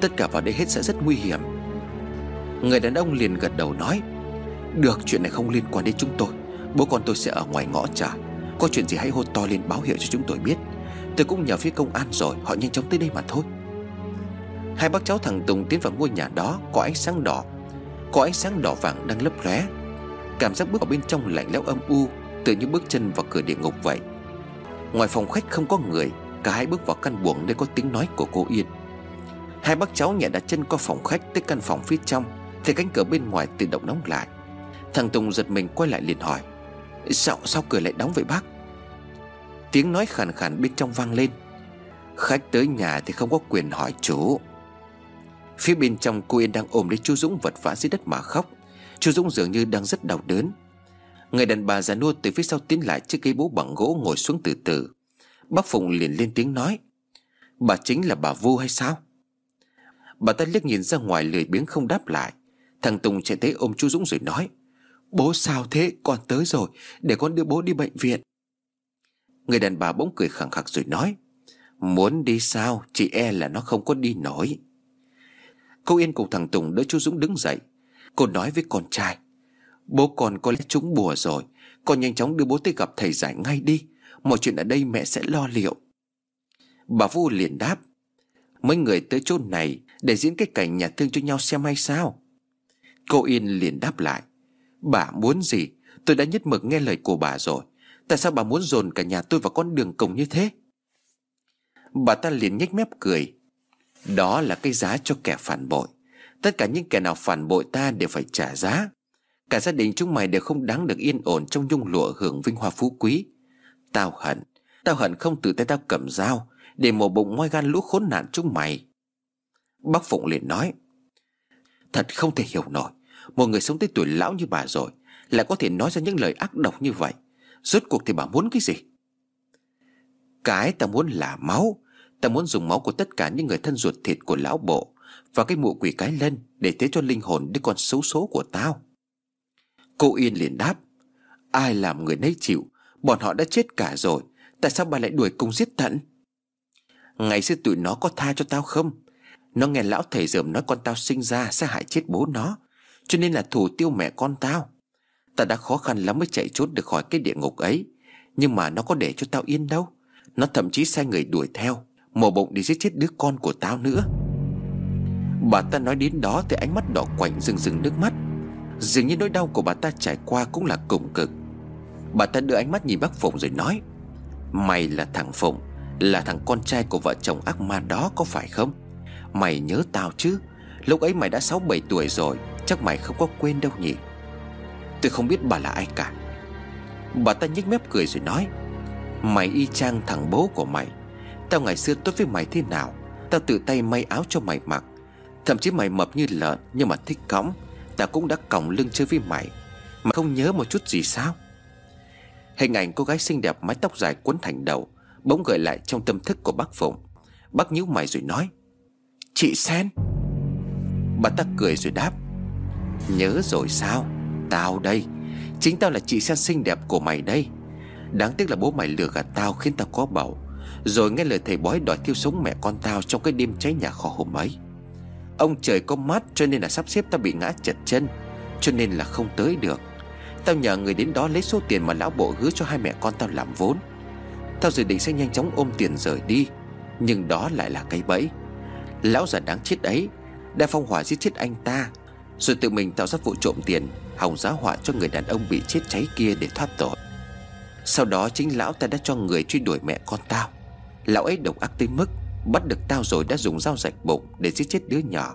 Tất cả vào đây hết sẽ rất nguy hiểm. Người đàn ông liền gật đầu nói, Được, chuyện này không liên quan đến chúng tôi. Bố con tôi sẽ ở ngoài ngõ chờ. Có chuyện gì hãy hô to lên báo hiệu cho chúng tôi biết. Tôi cũng nhờ phía công an rồi, Họ nhanh chóng tới đây mà thôi. Hai bác cháu thằng Tùng tiến vào ngôi nhà đó, Có ánh sáng đỏ. Có ánh sáng đỏ vàng đang lấp lóe. Cảm giác bước vào bên trong lạnh lẽo âm u Tự như bước chân vào cửa địa ngục vậy. Ngoài phòng khách không có người, Cả hai bước vào căn buồng nơi có tiếng nói của cô Yên. Hai bác cháu nhẹ đặt chân qua phòng khách Tới căn phòng phía trong Thì cánh cửa bên ngoài tự động đóng lại. Thằng Tùng giật mình quay lại liền hỏi, Sao sao cửa lại đóng vậy bác? Tiếng nói khàn khàn bên trong vang lên. Khách tới nhà thì không có quyền hỏi chủ. Phía bên trong cô Yên đang ôm lấy chú Dũng vật vã dưới đất mà khóc. Chú Dũng dường như đang rất đau đớn. Người đàn bà già nua từ phía sau tiến lại chiếc cây bố bằng gỗ ngồi xuống từ từ. Bác Phụng liền lên tiếng nói, Bà chính là bà Vu hay sao? Bà ta liếc nhìn ra ngoài lười biếng không đáp lại. Thằng Tùng chạy tới ôm chú Dũng rồi nói, Bố sao thế? Con tới rồi, Để con đưa bố đi bệnh viện. Người đàn bà bỗng cười khẳng khặc rồi nói, Muốn đi sao? Chị e là nó không có đi nổi. Cô Yên cùng thằng Tùng đỡ chú Dũng đứng dậy. Cô nói với con trai, Bố con có lẽ trúng bùa rồi, Con nhanh chóng đưa bố tới gặp thầy giải ngay đi, Mọi chuyện ở đây mẹ sẽ lo liệu. Bà Vu liền đáp, Mấy người tới chỗ này Để diễn cái cảnh nhà thương cho nhau xem hay sao? Cô Yên liền đáp lại, Bà muốn gì? Tôi đã nhất mực nghe lời của bà rồi. Tại sao bà muốn dồn cả nhà tôi vào con đường cùng như thế? Bà ta liền nhếch mép cười đó là cái giá cho kẻ phản bội. Tất cả những kẻ nào phản bội ta đều phải trả giá. Cả gia đình chúng mày đều không đáng được yên ổn Trong nhung lụa hưởng vinh hoa phú quý. Tao hận. Tao hận không từ tay tao cầm dao Để mổ bụng moi gan lũ khốn nạn chúng mày. Bác Phụng liền nói, Thật không thể hiểu nổi. Một người sống tới tuổi lão như bà rồi, Lại có thể nói ra những lời ác độc như vậy. Rốt cuộc thì bà muốn cái gì? Cái ta muốn là máu. Ta muốn dùng máu của tất cả những người thân ruột thịt của lão bộ Và cái mụ quỷ cái lân Để tế cho linh hồn đứa con xấu số của tao. Cô Yên liền đáp, Ai làm người nấy chịu, Bọn họ đã chết cả rồi, Tại sao bà lại đuổi cùng giết tận? Ngày xưa tụi nó có tha cho tao không? Nó nghe lão thầy dởm nói con tao sinh ra Sẽ hại chết bố nó, Cho nên là thủ tiêu mẹ con tao. Ta đã khó khăn lắm mới chạy trốn được khỏi cái địa ngục ấy, Nhưng mà nó có để cho tao yên đâu. Nó thậm chí sai người đuổi theo. Mổ bụng để giết chết đứa con của tao nữa. Bà ta nói đến đó Thì ánh mắt đỏ quạnh rừng rừng nước mắt. Dường như nỗi đau của bà ta trải qua cũng là cùng cực. Bà ta đưa ánh mắt nhìn bác Phụng rồi nói, Mày là thằng Phụng, Là thằng con trai của vợ chồng ác ma đó có phải không? Mày nhớ tao chứ? Lúc ấy mày đã 6-7 tuổi rồi, Chắc mày không có quên đâu nhỉ? Tôi không biết bà là ai cả. Bà ta nhếch mép cười rồi nói, Mày y chang thằng bố của mày. Tao ngày xưa tốt với mày thế nào? Tao tự tay may áo cho mày mặc. Thậm chí mày mập như lợn, Nhưng mà thích cõng. Tao cũng đã còng lưng chơi với mày. Mà không nhớ một chút gì sao? Hình ảnh cô gái xinh đẹp mái tóc dài quấn thành đầu, Bỗng gợi lại trong tâm thức của bác Phụng. Bác nhíu mày rồi nói, Chị Sen. Bà ta cười rồi đáp, Nhớ rồi sao? Tao đây. Chính tao là chị Sen xinh đẹp của mày đây. Đáng tiếc là bố mày lừa gạt tao khiến tao có bầu. Rồi nghe lời thầy bói đòi thiêu sống mẹ con tao Trong cái đêm cháy nhà kho hôm ấy. Ông trời có mắt cho nên là sắp xếp tao bị ngã chật chân, Cho nên là không tới được. Tao nhờ người đến đó lấy số tiền mà lão bộ hứa cho hai mẹ con tao làm vốn. Tao dự định sẽ nhanh chóng ôm tiền rời đi, Nhưng đó lại là cái bẫy. Lão già đáng chết ấy Đã phong hỏa giết chết anh ta, Rồi tự mình tạo ra vụ trộm tiền Hòng giá họa cho người đàn ông bị chết cháy kia để thoát tội. Sau đó chính lão ta đã cho người truy đuổi mẹ con tao. Lão ấy độc ác tới mức Bắt được tao rồi đã dùng dao rạch bụng Để giết chết đứa nhỏ.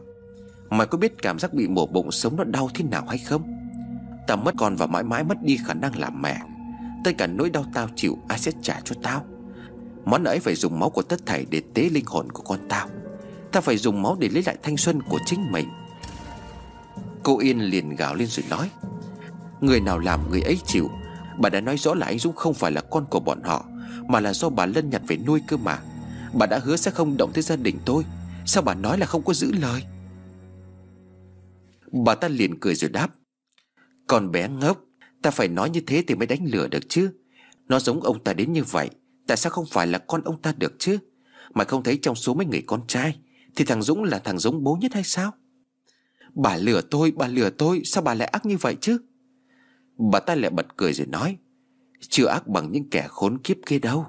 Mày có biết cảm giác bị mổ bụng sống nó đau thế nào hay không? Tao mất con và mãi mãi mất đi khả năng làm mẹ. Tất cả nỗi đau tao chịu, ai sẽ trả cho tao? Món ấy phải dùng máu của tất thảy để tế linh hồn của con tao. Tao phải dùng máu để lấy lại thanh xuân của chính mình. Cô Yên liền gào lên rồi nói, Người nào làm người ấy chịu? Bà đã nói rõ là anh Dũng không phải là con của bọn họ. Mà là do bà Lân nhặt về nuôi cơ mà. Bà đã hứa sẽ không động tới gia đình tôi. Sao bà nói là không có giữ lời? Bà ta liền cười rồi đáp, Con bé ngốc, Ta phải nói như thế thì mới đánh lừa được chứ. Nó giống ông ta đến như vậy, Tại sao không phải là con ông ta được chứ? Mà không thấy trong số mấy người con trai, Thì thằng Dũng là thằng giống bố nhất hay sao? Bà lừa tôi, Bà lừa tôi, Sao bà lại ác như vậy chứ? Bà ta lại bật cười rồi nói chưa ác bằng những kẻ khốn kiếp kia đâu.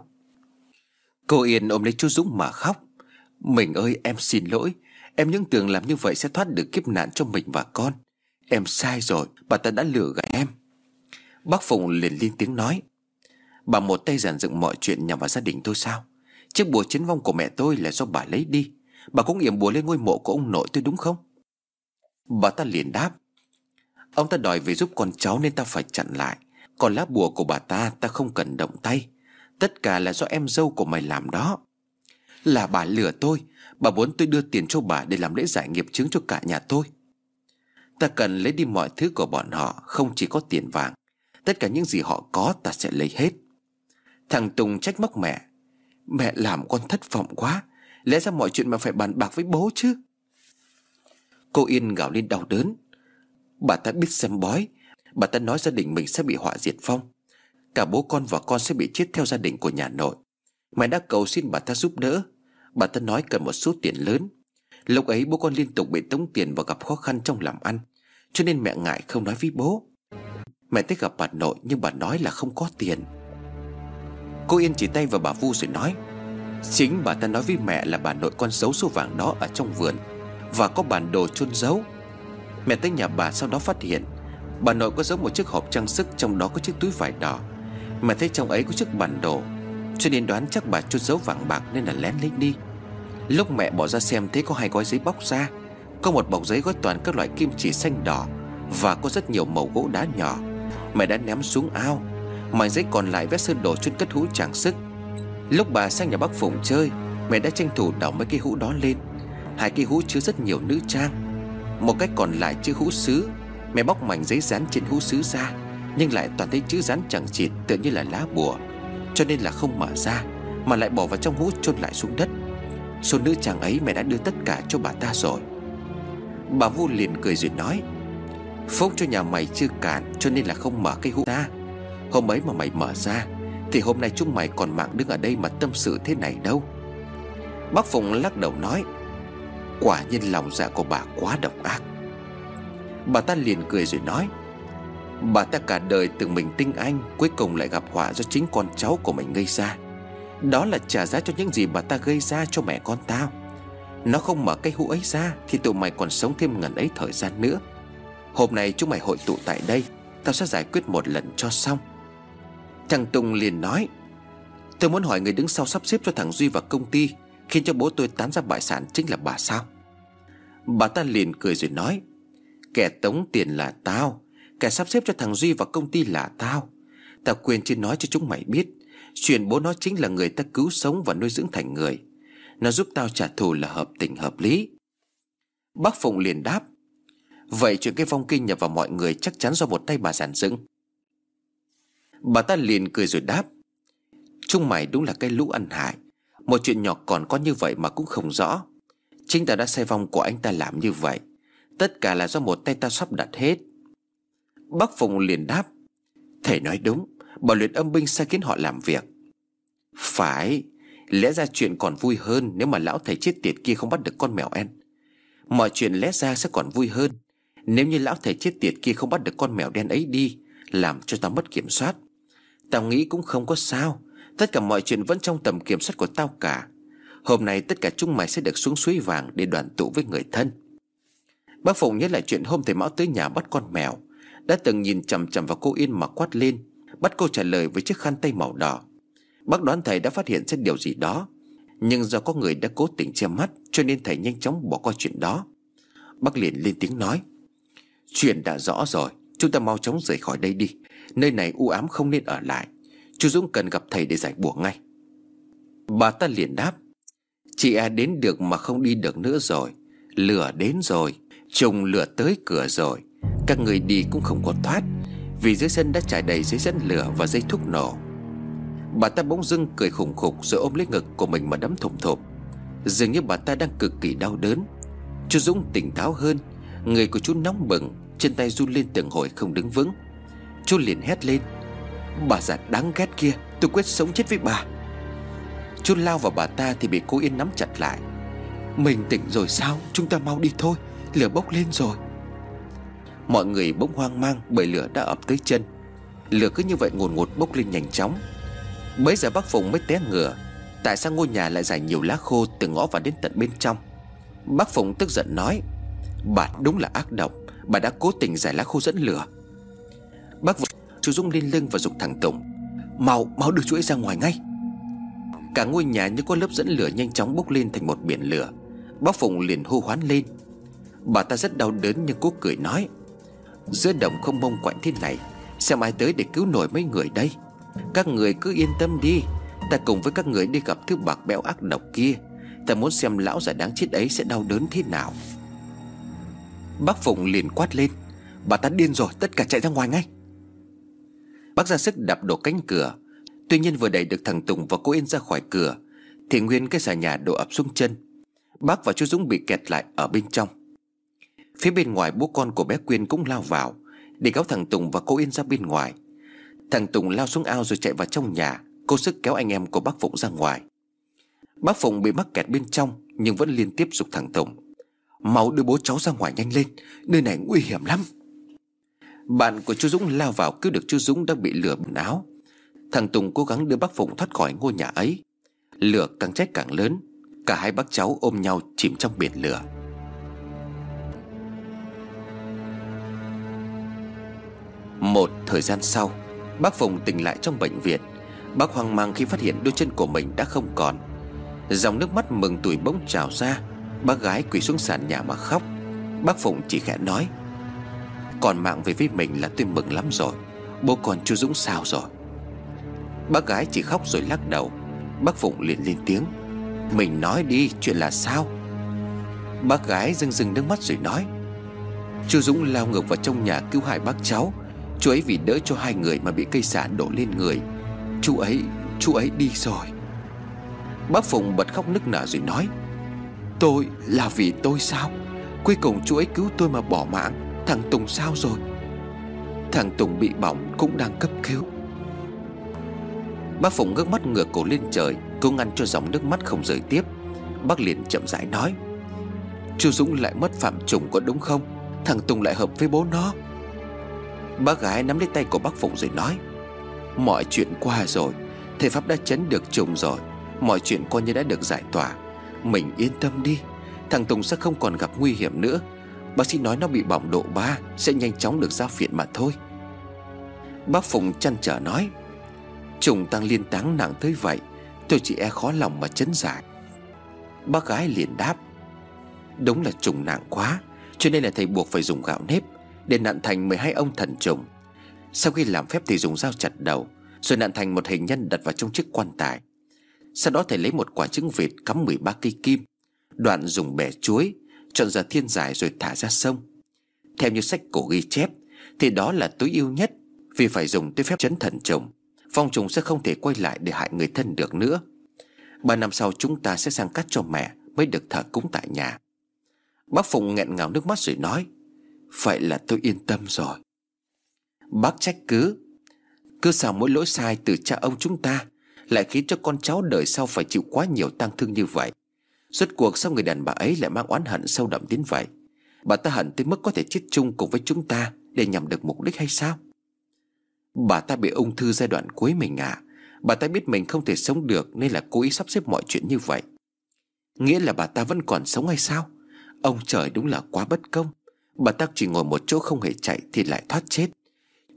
Cô Yên ôm lấy chú Dũng mà khóc. Mình ơi, em xin lỗi. Em những tưởng làm như vậy sẽ thoát được kiếp nạn cho mình và con. Em sai rồi, Bà ta đã lừa gạt em. Bác Phụng liền lên tiếng nói. Bà một tay giản dựng mọi chuyện nhằm vào gia đình tôi sao? Chiếc bùa chiến vong của mẹ tôi là do bà lấy đi. Bà cũng yểm bùa lên ngôi mộ của ông nội tôi đúng không? Bà ta liền đáp. Ông ta đòi về giúp con cháu nên ta phải chặn lại. Còn lá bùa của bà ta ta không cần động tay. Tất cả là do em dâu của mày làm đó. Là bà lừa tôi. Bà muốn tôi đưa tiền cho bà để làm lễ giải nghiệp chứng cho cả nhà tôi. Ta cần lấy đi mọi thứ của bọn họ, Không chỉ có tiền vàng. Tất cả những gì họ có, ta sẽ lấy hết. Thằng Tùng trách móc mẹ. Mẹ làm con thất vọng quá. Lẽ ra mọi chuyện mà phải bàn bạc với bố chứ? Cô Yên gào lên đau đớn. Bà ta biết xem bói. Bà ta nói gia đình mình sẽ bị họa diệt phong. Cả bố con và con sẽ bị chết theo gia đình của nhà nội. Mẹ đã cầu xin bà ta giúp đỡ. Bà ta nói cần một số tiền lớn. Lúc ấy bố con liên tục bị tống tiền và gặp khó khăn trong làm ăn, Cho nên mẹ ngại không nói với bố. Mẹ tới gặp bà nội nhưng bà nói là không có tiền. Cô Yên chỉ tay vào bà Vu rồi nói, Chính bà ta nói với mẹ là bà nội con giấu số vàng đó ở trong vườn Và có bản đồ chôn giấu. Mẹ tới nhà bà sau đó phát hiện Bà nội có giấu một chiếc hộp trang sức, Trong đó có chiếc túi vải đỏ. Mẹ thấy trong ấy có chiếc bản đồ, Cho nên đoán chắc bà chôn giấu vàng bạc nên là lén lấy đi. Lúc mẹ bỏ ra xem, thấy có hai gói giấy bóc ra. Có một bọc giấy gói toàn các loại kim chỉ xanh đỏ Và có rất nhiều màu gỗ đá nhỏ. Mẹ đã ném xuống ao. Mảnh giấy còn lại vét sơn đồ chuyên cất hũ trang sức. Lúc bà sang nhà bác Phụng chơi, Mẹ đã tranh thủ đảo mấy cái hũ đó lên. Hai cái hũ chứa rất nhiều nữ trang. Một cái còn lại chứa hũ sứ. Mẹ bóc mảnh giấy dán trên hũ sứ ra, Nhưng lại toàn thấy chữ dán chẳng chịt, Tựa như là lá bùa. Cho nên là không mở ra, Mà lại bỏ vào trong hũ chôn lại xuống đất. Số nữ chàng ấy mẹ đã đưa tất cả cho bà ta rồi. Bà vu liền cười rồi nói, Phúc cho nhà mày chưa cạn, Cho nên là không mở cái hũ ra. Hôm ấy mà mày mở ra, Thì hôm nay chúng mày còn mạng đứng ở đây mà tâm sự thế này đâu. Bác Phụng lắc đầu nói, Quả nhiên lòng dạ của bà quá độc ác. Bà ta liền cười rồi nói, Bà ta cả đời từng mình tinh anh, Cuối cùng lại gặp họa do chính con cháu của mình gây ra. Đó là trả giá cho những gì bà ta gây ra cho mẹ con tao. Nó không mở cái hũ ấy ra Thì tụi mày còn sống thêm ngần ấy thời gian nữa. Hôm nay chúng mày hội tụ tại đây, Tao sẽ giải quyết một lần cho xong. Thằng Tùng liền nói, Tôi muốn hỏi người đứng sau sắp xếp cho thằng Duy vào công ty, Khiến cho bố tôi tán ra bại sản chính là bà sao? Bà ta liền cười rồi nói Kẻ tống tiền là tao, Kẻ sắp xếp cho thằng Duy vào công ty là tao. Tao quên chưa nói cho chúng mày biết, Chuyện bố nó chính là người ta cứu sống và nuôi dưỡng thành người. Nó giúp tao trả thù là hợp tình hợp lý. Bác Phụng liền đáp, Vậy chuyện cái phong kinh nhập vào mọi người chắc chắn do một tay bà giản dựng. Bà ta liền cười rồi đáp, Chúng mày đúng là cái lũ ăn hại. Một chuyện nhỏ còn có như vậy mà cũng không rõ. Chính ta đã sai vong của anh ta làm như vậy. Tất cả là do một tay ta sắp đặt hết. Bác Phụng liền đáp, Thầy nói đúng, Bảo luyện âm binh sai khiến họ làm việc. Phải, Lẽ ra chuyện còn vui hơn Nếu mà lão thầy chết tiệt kia không bắt được con mèo en. Mọi chuyện lẽ ra sẽ còn vui hơn Nếu như lão thầy chết tiệt kia không bắt được con mèo đen ấy đi, Làm cho ta mất kiểm soát. Tao nghĩ cũng không có sao, Tất cả mọi chuyện vẫn trong tầm kiểm soát của tao cả. Hôm nay tất cả chúng mày sẽ được xuống suối vàng Để đoàn tụ với người thân. Bác Phụng nhớ lại chuyện hôm thầy Mão tới nhà bắt con mèo. Đã từng nhìn chầm chầm vào cô Yên mà quát lên, Bắt cô trả lời với chiếc khăn tay màu đỏ. Bác đoán thầy đã phát hiện ra điều gì đó, Nhưng do có người đã cố tình che mắt, Cho nên thầy nhanh chóng bỏ qua chuyện đó. Bác liền lên tiếng nói, Chuyện đã rõ rồi, Chúng ta mau chóng rời khỏi đây đi. Nơi này u ám không nên ở lại. Chú Dũng cần gặp thầy để giải bùa ngay. Bà ta liền đáp, Chị à đến được mà không đi được nữa rồi. Lửa đến rồi. Trùng lửa tới cửa rồi. Các người đi cũng không có thoát, Vì dưới sân đã trải đầy giấy dẫn lửa và dây thuốc nổ. Bà ta bỗng dưng cười khủng khục Rồi ôm lấy ngực của mình mà đấm thủng thụp. Dường như bà ta đang cực kỳ đau đớn. Chú Dũng tỉnh táo hơn, Người của chú nóng bừng, Chân tay run lên từng hồi không đứng vững. Chú liền hét lên, Bà già đáng ghét kia, Tôi quyết sống chết với bà. Chú lao vào bà ta thì bị cô Yên nắm chặt lại. Mình tỉnh rồi sao? Chúng ta mau đi thôi. Lửa bốc lên rồi. Mọi người bỗng hoang mang bởi lửa đã ập tới chân. Lửa cứ như vậy ngùn ngụt bốc lên nhanh chóng. Bấy giờ bác Phụng mới té ngửa. Tại sao ngôi nhà lại dài nhiều lá khô Từ ngõ vào đến tận bên trong? Bác Phụng tức giận nói, Bà đúng là ác độc, Bà đã cố tình giải lá khô dẫn lửa. Bác Phụng Chú Dũng lên lưng và dục thằng Tùng, Mau mau đưa chú ấy ra ngoài ngay. Cả ngôi nhà như có lớp dẫn lửa nhanh chóng bốc lên thành một biển lửa. Bác Phụng liền hô hoán lên Bà ta rất đau đớn nhưng cố cười nói, Giữa đồng không mông quạnh thế này, Xem ai tới để cứu nổi mấy người đây. Các người cứ yên tâm đi, Ta cùng với các người đi gặp thứ bạc béo ác độc kia. Ta muốn xem lão già đáng chết ấy sẽ đau đớn thế nào. Bác Phụng liền quát lên, Bà ta điên rồi, tất cả chạy ra ngoài ngay. Bác ra sức đập đổ cánh cửa. Tuy nhiên vừa đẩy được thằng Tùng và cô Yên ra khỏi cửa, Thì nguyên cái xà nhà đổ ập xuống chân. Bác và chú Dũng bị kẹt lại ở bên trong. Phía bên ngoài bố con của bé Quyên cũng lao vào, Để kéo thằng Tùng và cô Yên ra bên ngoài. Thằng Tùng lao xuống ao rồi chạy vào trong nhà, Cố sức kéo anh em của bác Phụng ra ngoài. Bác Phụng bị mắc kẹt bên trong, Nhưng vẫn liên tiếp dục thằng Tùng. Mau đưa bố cháu ra ngoài nhanh lên, Nơi này nguy hiểm lắm. Bạn của chú Dũng lao vào cứu được chú Dũng đang bị lửa bẩn áo Thằng Tùng cố gắng đưa bác Phụng thoát khỏi ngôi nhà ấy. Lửa càng cháy càng lớn, Cả hai bác cháu ôm nhau chìm trong biển lửa. Một thời gian sau, Bác Phụng tỉnh lại trong bệnh viện. Bác hoang mang khi phát hiện đôi chân của mình đã không còn. Dòng nước mắt mừng tuổi bỗng trào ra, Bác gái quỳ xuống sàn nhà mà khóc. Bác Phụng chỉ khẽ nói, Còn mạng về với mình là tôi mừng lắm rồi, Bố con chú Dũng sao rồi? Bác gái chỉ khóc rồi lắc đầu. Bác Phụng liền lên tiếng, Mình nói đi, chuyện là sao? Bác gái rưng rưng nước mắt rồi nói Chú Dũng lao ngược vào trong nhà cứu hại bác cháu. Chú ấy vì đỡ cho hai người mà bị cây xả đổ lên người. Chú ấy, chú ấy đi rồi. Bác Phụng bật khóc nức nở rồi nói Tôi là vì tôi sao? Cuối cùng chú ấy cứu tôi mà bỏ mạng. Thằng Tùng sao rồi? Thằng Tùng bị bỏng cũng đang cấp cứu. Bác Phụng ngước mắt ngửa cổ lên trời Cố ngăn cho dòng nước mắt không rời tiếp. Bác liền chậm rãi nói Chú Dũng lại mất phạm trùng có đúng không? Thằng Tùng lại hợp với bố nó. Bác gái nắm lấy tay của bác Phụng rồi nói, Mọi chuyện qua rồi, Thầy Pháp đã chấn được trùng rồi, Mọi chuyện coi như đã được giải tỏa. Mình yên tâm đi, Thằng Tùng sẽ không còn gặp nguy hiểm nữa. Bác sĩ nói nó bị bỏng độ 3 Sẽ nhanh chóng được ra viện mà thôi. Bác Phụng chăn trở nói, Trùng tăng liên táng nặng tới vậy, Tôi chỉ e khó lòng mà chấn giải. Bác gái liền đáp, Đúng là trùng nặng quá, Cho nên là thầy buộc phải dùng gạo nếp. Để nạn thành 12 ông thần trùng. Sau khi làm phép thì dùng dao chặt đầu, Rồi nạn thành một hình nhân đặt vào trong chiếc quan tài. Sau đó thầy lấy một quả trứng vịt cắm 13 cây kim, Đoạn dùng bẻ chuối, Chọn ra thiên giải rồi thả ra sông. Theo như sách cổ ghi chép, Thì đó là tối ưu nhất Vì phải dùng tới phép chấn thần trùng. Phong trùng sẽ không thể quay lại để hại người thân được nữa. Ba năm sau chúng ta sẽ sang cắt cho mẹ Mới được thờ cúng tại nhà. Bác Phụng nghẹn ngào nước mắt rồi nói Vậy là tôi yên tâm rồi. Bác trách cứ. Cứ sao mỗi lỗi sai từ cha ông chúng ta Lại khiến cho con cháu đời sau phải chịu quá nhiều tang thương như vậy? Suốt cuộc sao người đàn bà ấy lại mang oán hận sâu đậm đến vậy? Bà ta hận tới mức có thể chết chung cùng với chúng ta Để nhằm được mục đích hay sao? Bà ta bị ung thư giai đoạn cuối mình à Bà ta biết mình không thể sống được Nên là cố ý sắp xếp mọi chuyện như vậy. Nghĩa là bà ta vẫn còn sống hay sao? Ông trời đúng là quá bất công. Bà ta chỉ ngồi một chỗ không hề chạy Thì lại thoát chết.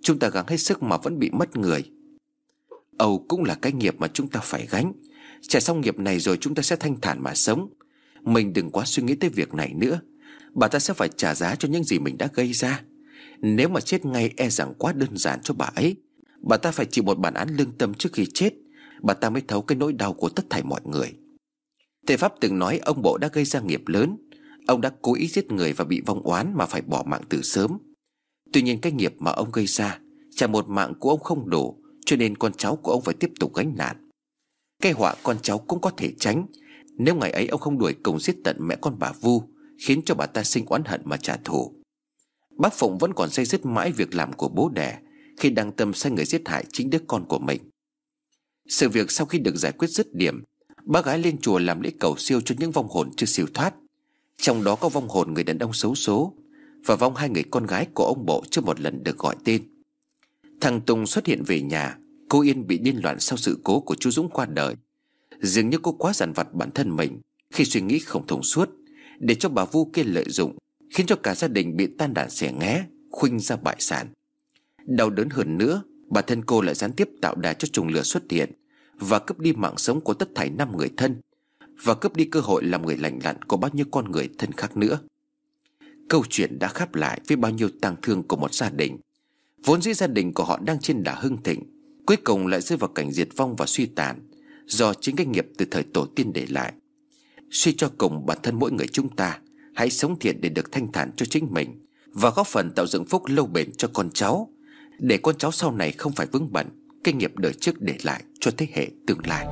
Chúng ta gắng hết sức mà vẫn bị mất người. Âu cũng là cái nghiệp mà chúng ta phải gánh. Trả xong nghiệp này rồi chúng ta sẽ thanh thản mà sống. Mình đừng quá suy nghĩ tới việc này nữa. Bà ta sẽ phải trả giá cho những gì mình đã gây ra. Nếu mà chết ngay e rằng quá đơn giản cho bà ấy. Bà ta phải chịu một bản án lương tâm trước khi chết. Bà ta mới thấu cái nỗi đau của tất thảy mọi người. Thầy Pháp từng nói ông bộ đã gây ra nghiệp lớn. Ông đã cố ý giết người và bị vong oán mà phải bỏ mạng từ sớm. Tuy nhiên cái nghiệp mà ông gây ra, Chả một mạng của ông không đủ, Cho nên con cháu của ông phải tiếp tục gánh nạn. Cái họa con cháu cũng có thể tránh. Nếu ngày ấy ông không đuổi cùng giết tận mẹ con bà Vu, Khiến cho bà ta sinh oán hận mà trả thù. Bác Phụng vẫn còn say dứt mãi việc làm của bố đẻ, Khi đang tâm sai người giết hại chính đứa con của mình. Sự việc sau khi được giải quyết dứt điểm, Bác gái lên chùa làm lễ cầu siêu cho những vong hồn chưa siêu thoát. Trong đó có vong hồn người đàn ông xấu số Và vong hai người con gái của ông bộ chưa một lần được gọi tên. Thằng Tùng xuất hiện về nhà, Cô Yên bị điên loạn sau sự cố của chú Dũng qua đời. Dường như cô quá dằn vặt bản thân mình Khi suy nghĩ không thông suốt, Để cho bà Vu kia lợi dụng, Khiến cho cả gia đình bị tan đàn xẻ nghé, Khuynh ra bại sản. Đau đớn hơn nữa, Bà thân cô lại gián tiếp tạo đà cho trùng lửa xuất hiện Và cướp đi mạng sống của tất thảy năm người thân. Và cướp đi cơ hội làm người lành lặn Của bao nhiêu con người thân khác nữa. Câu chuyện đã khép lại với bao nhiêu tang thương của một gia đình. Vốn dĩ gia đình của họ đang trên đà hưng thịnh, Cuối cùng lại rơi vào cảnh diệt vong và suy tàn Do chính cái nghiệp từ thời tổ tiên để lại. Suy cho cùng bản thân mỗi người chúng ta, Hãy sống thiện để được thanh thản cho chính mình Và góp phần tạo dựng phúc lâu bền cho con cháu, Để con cháu sau này không phải vướng bận Kinh nghiệp đời trước để lại cho thế hệ tương lai.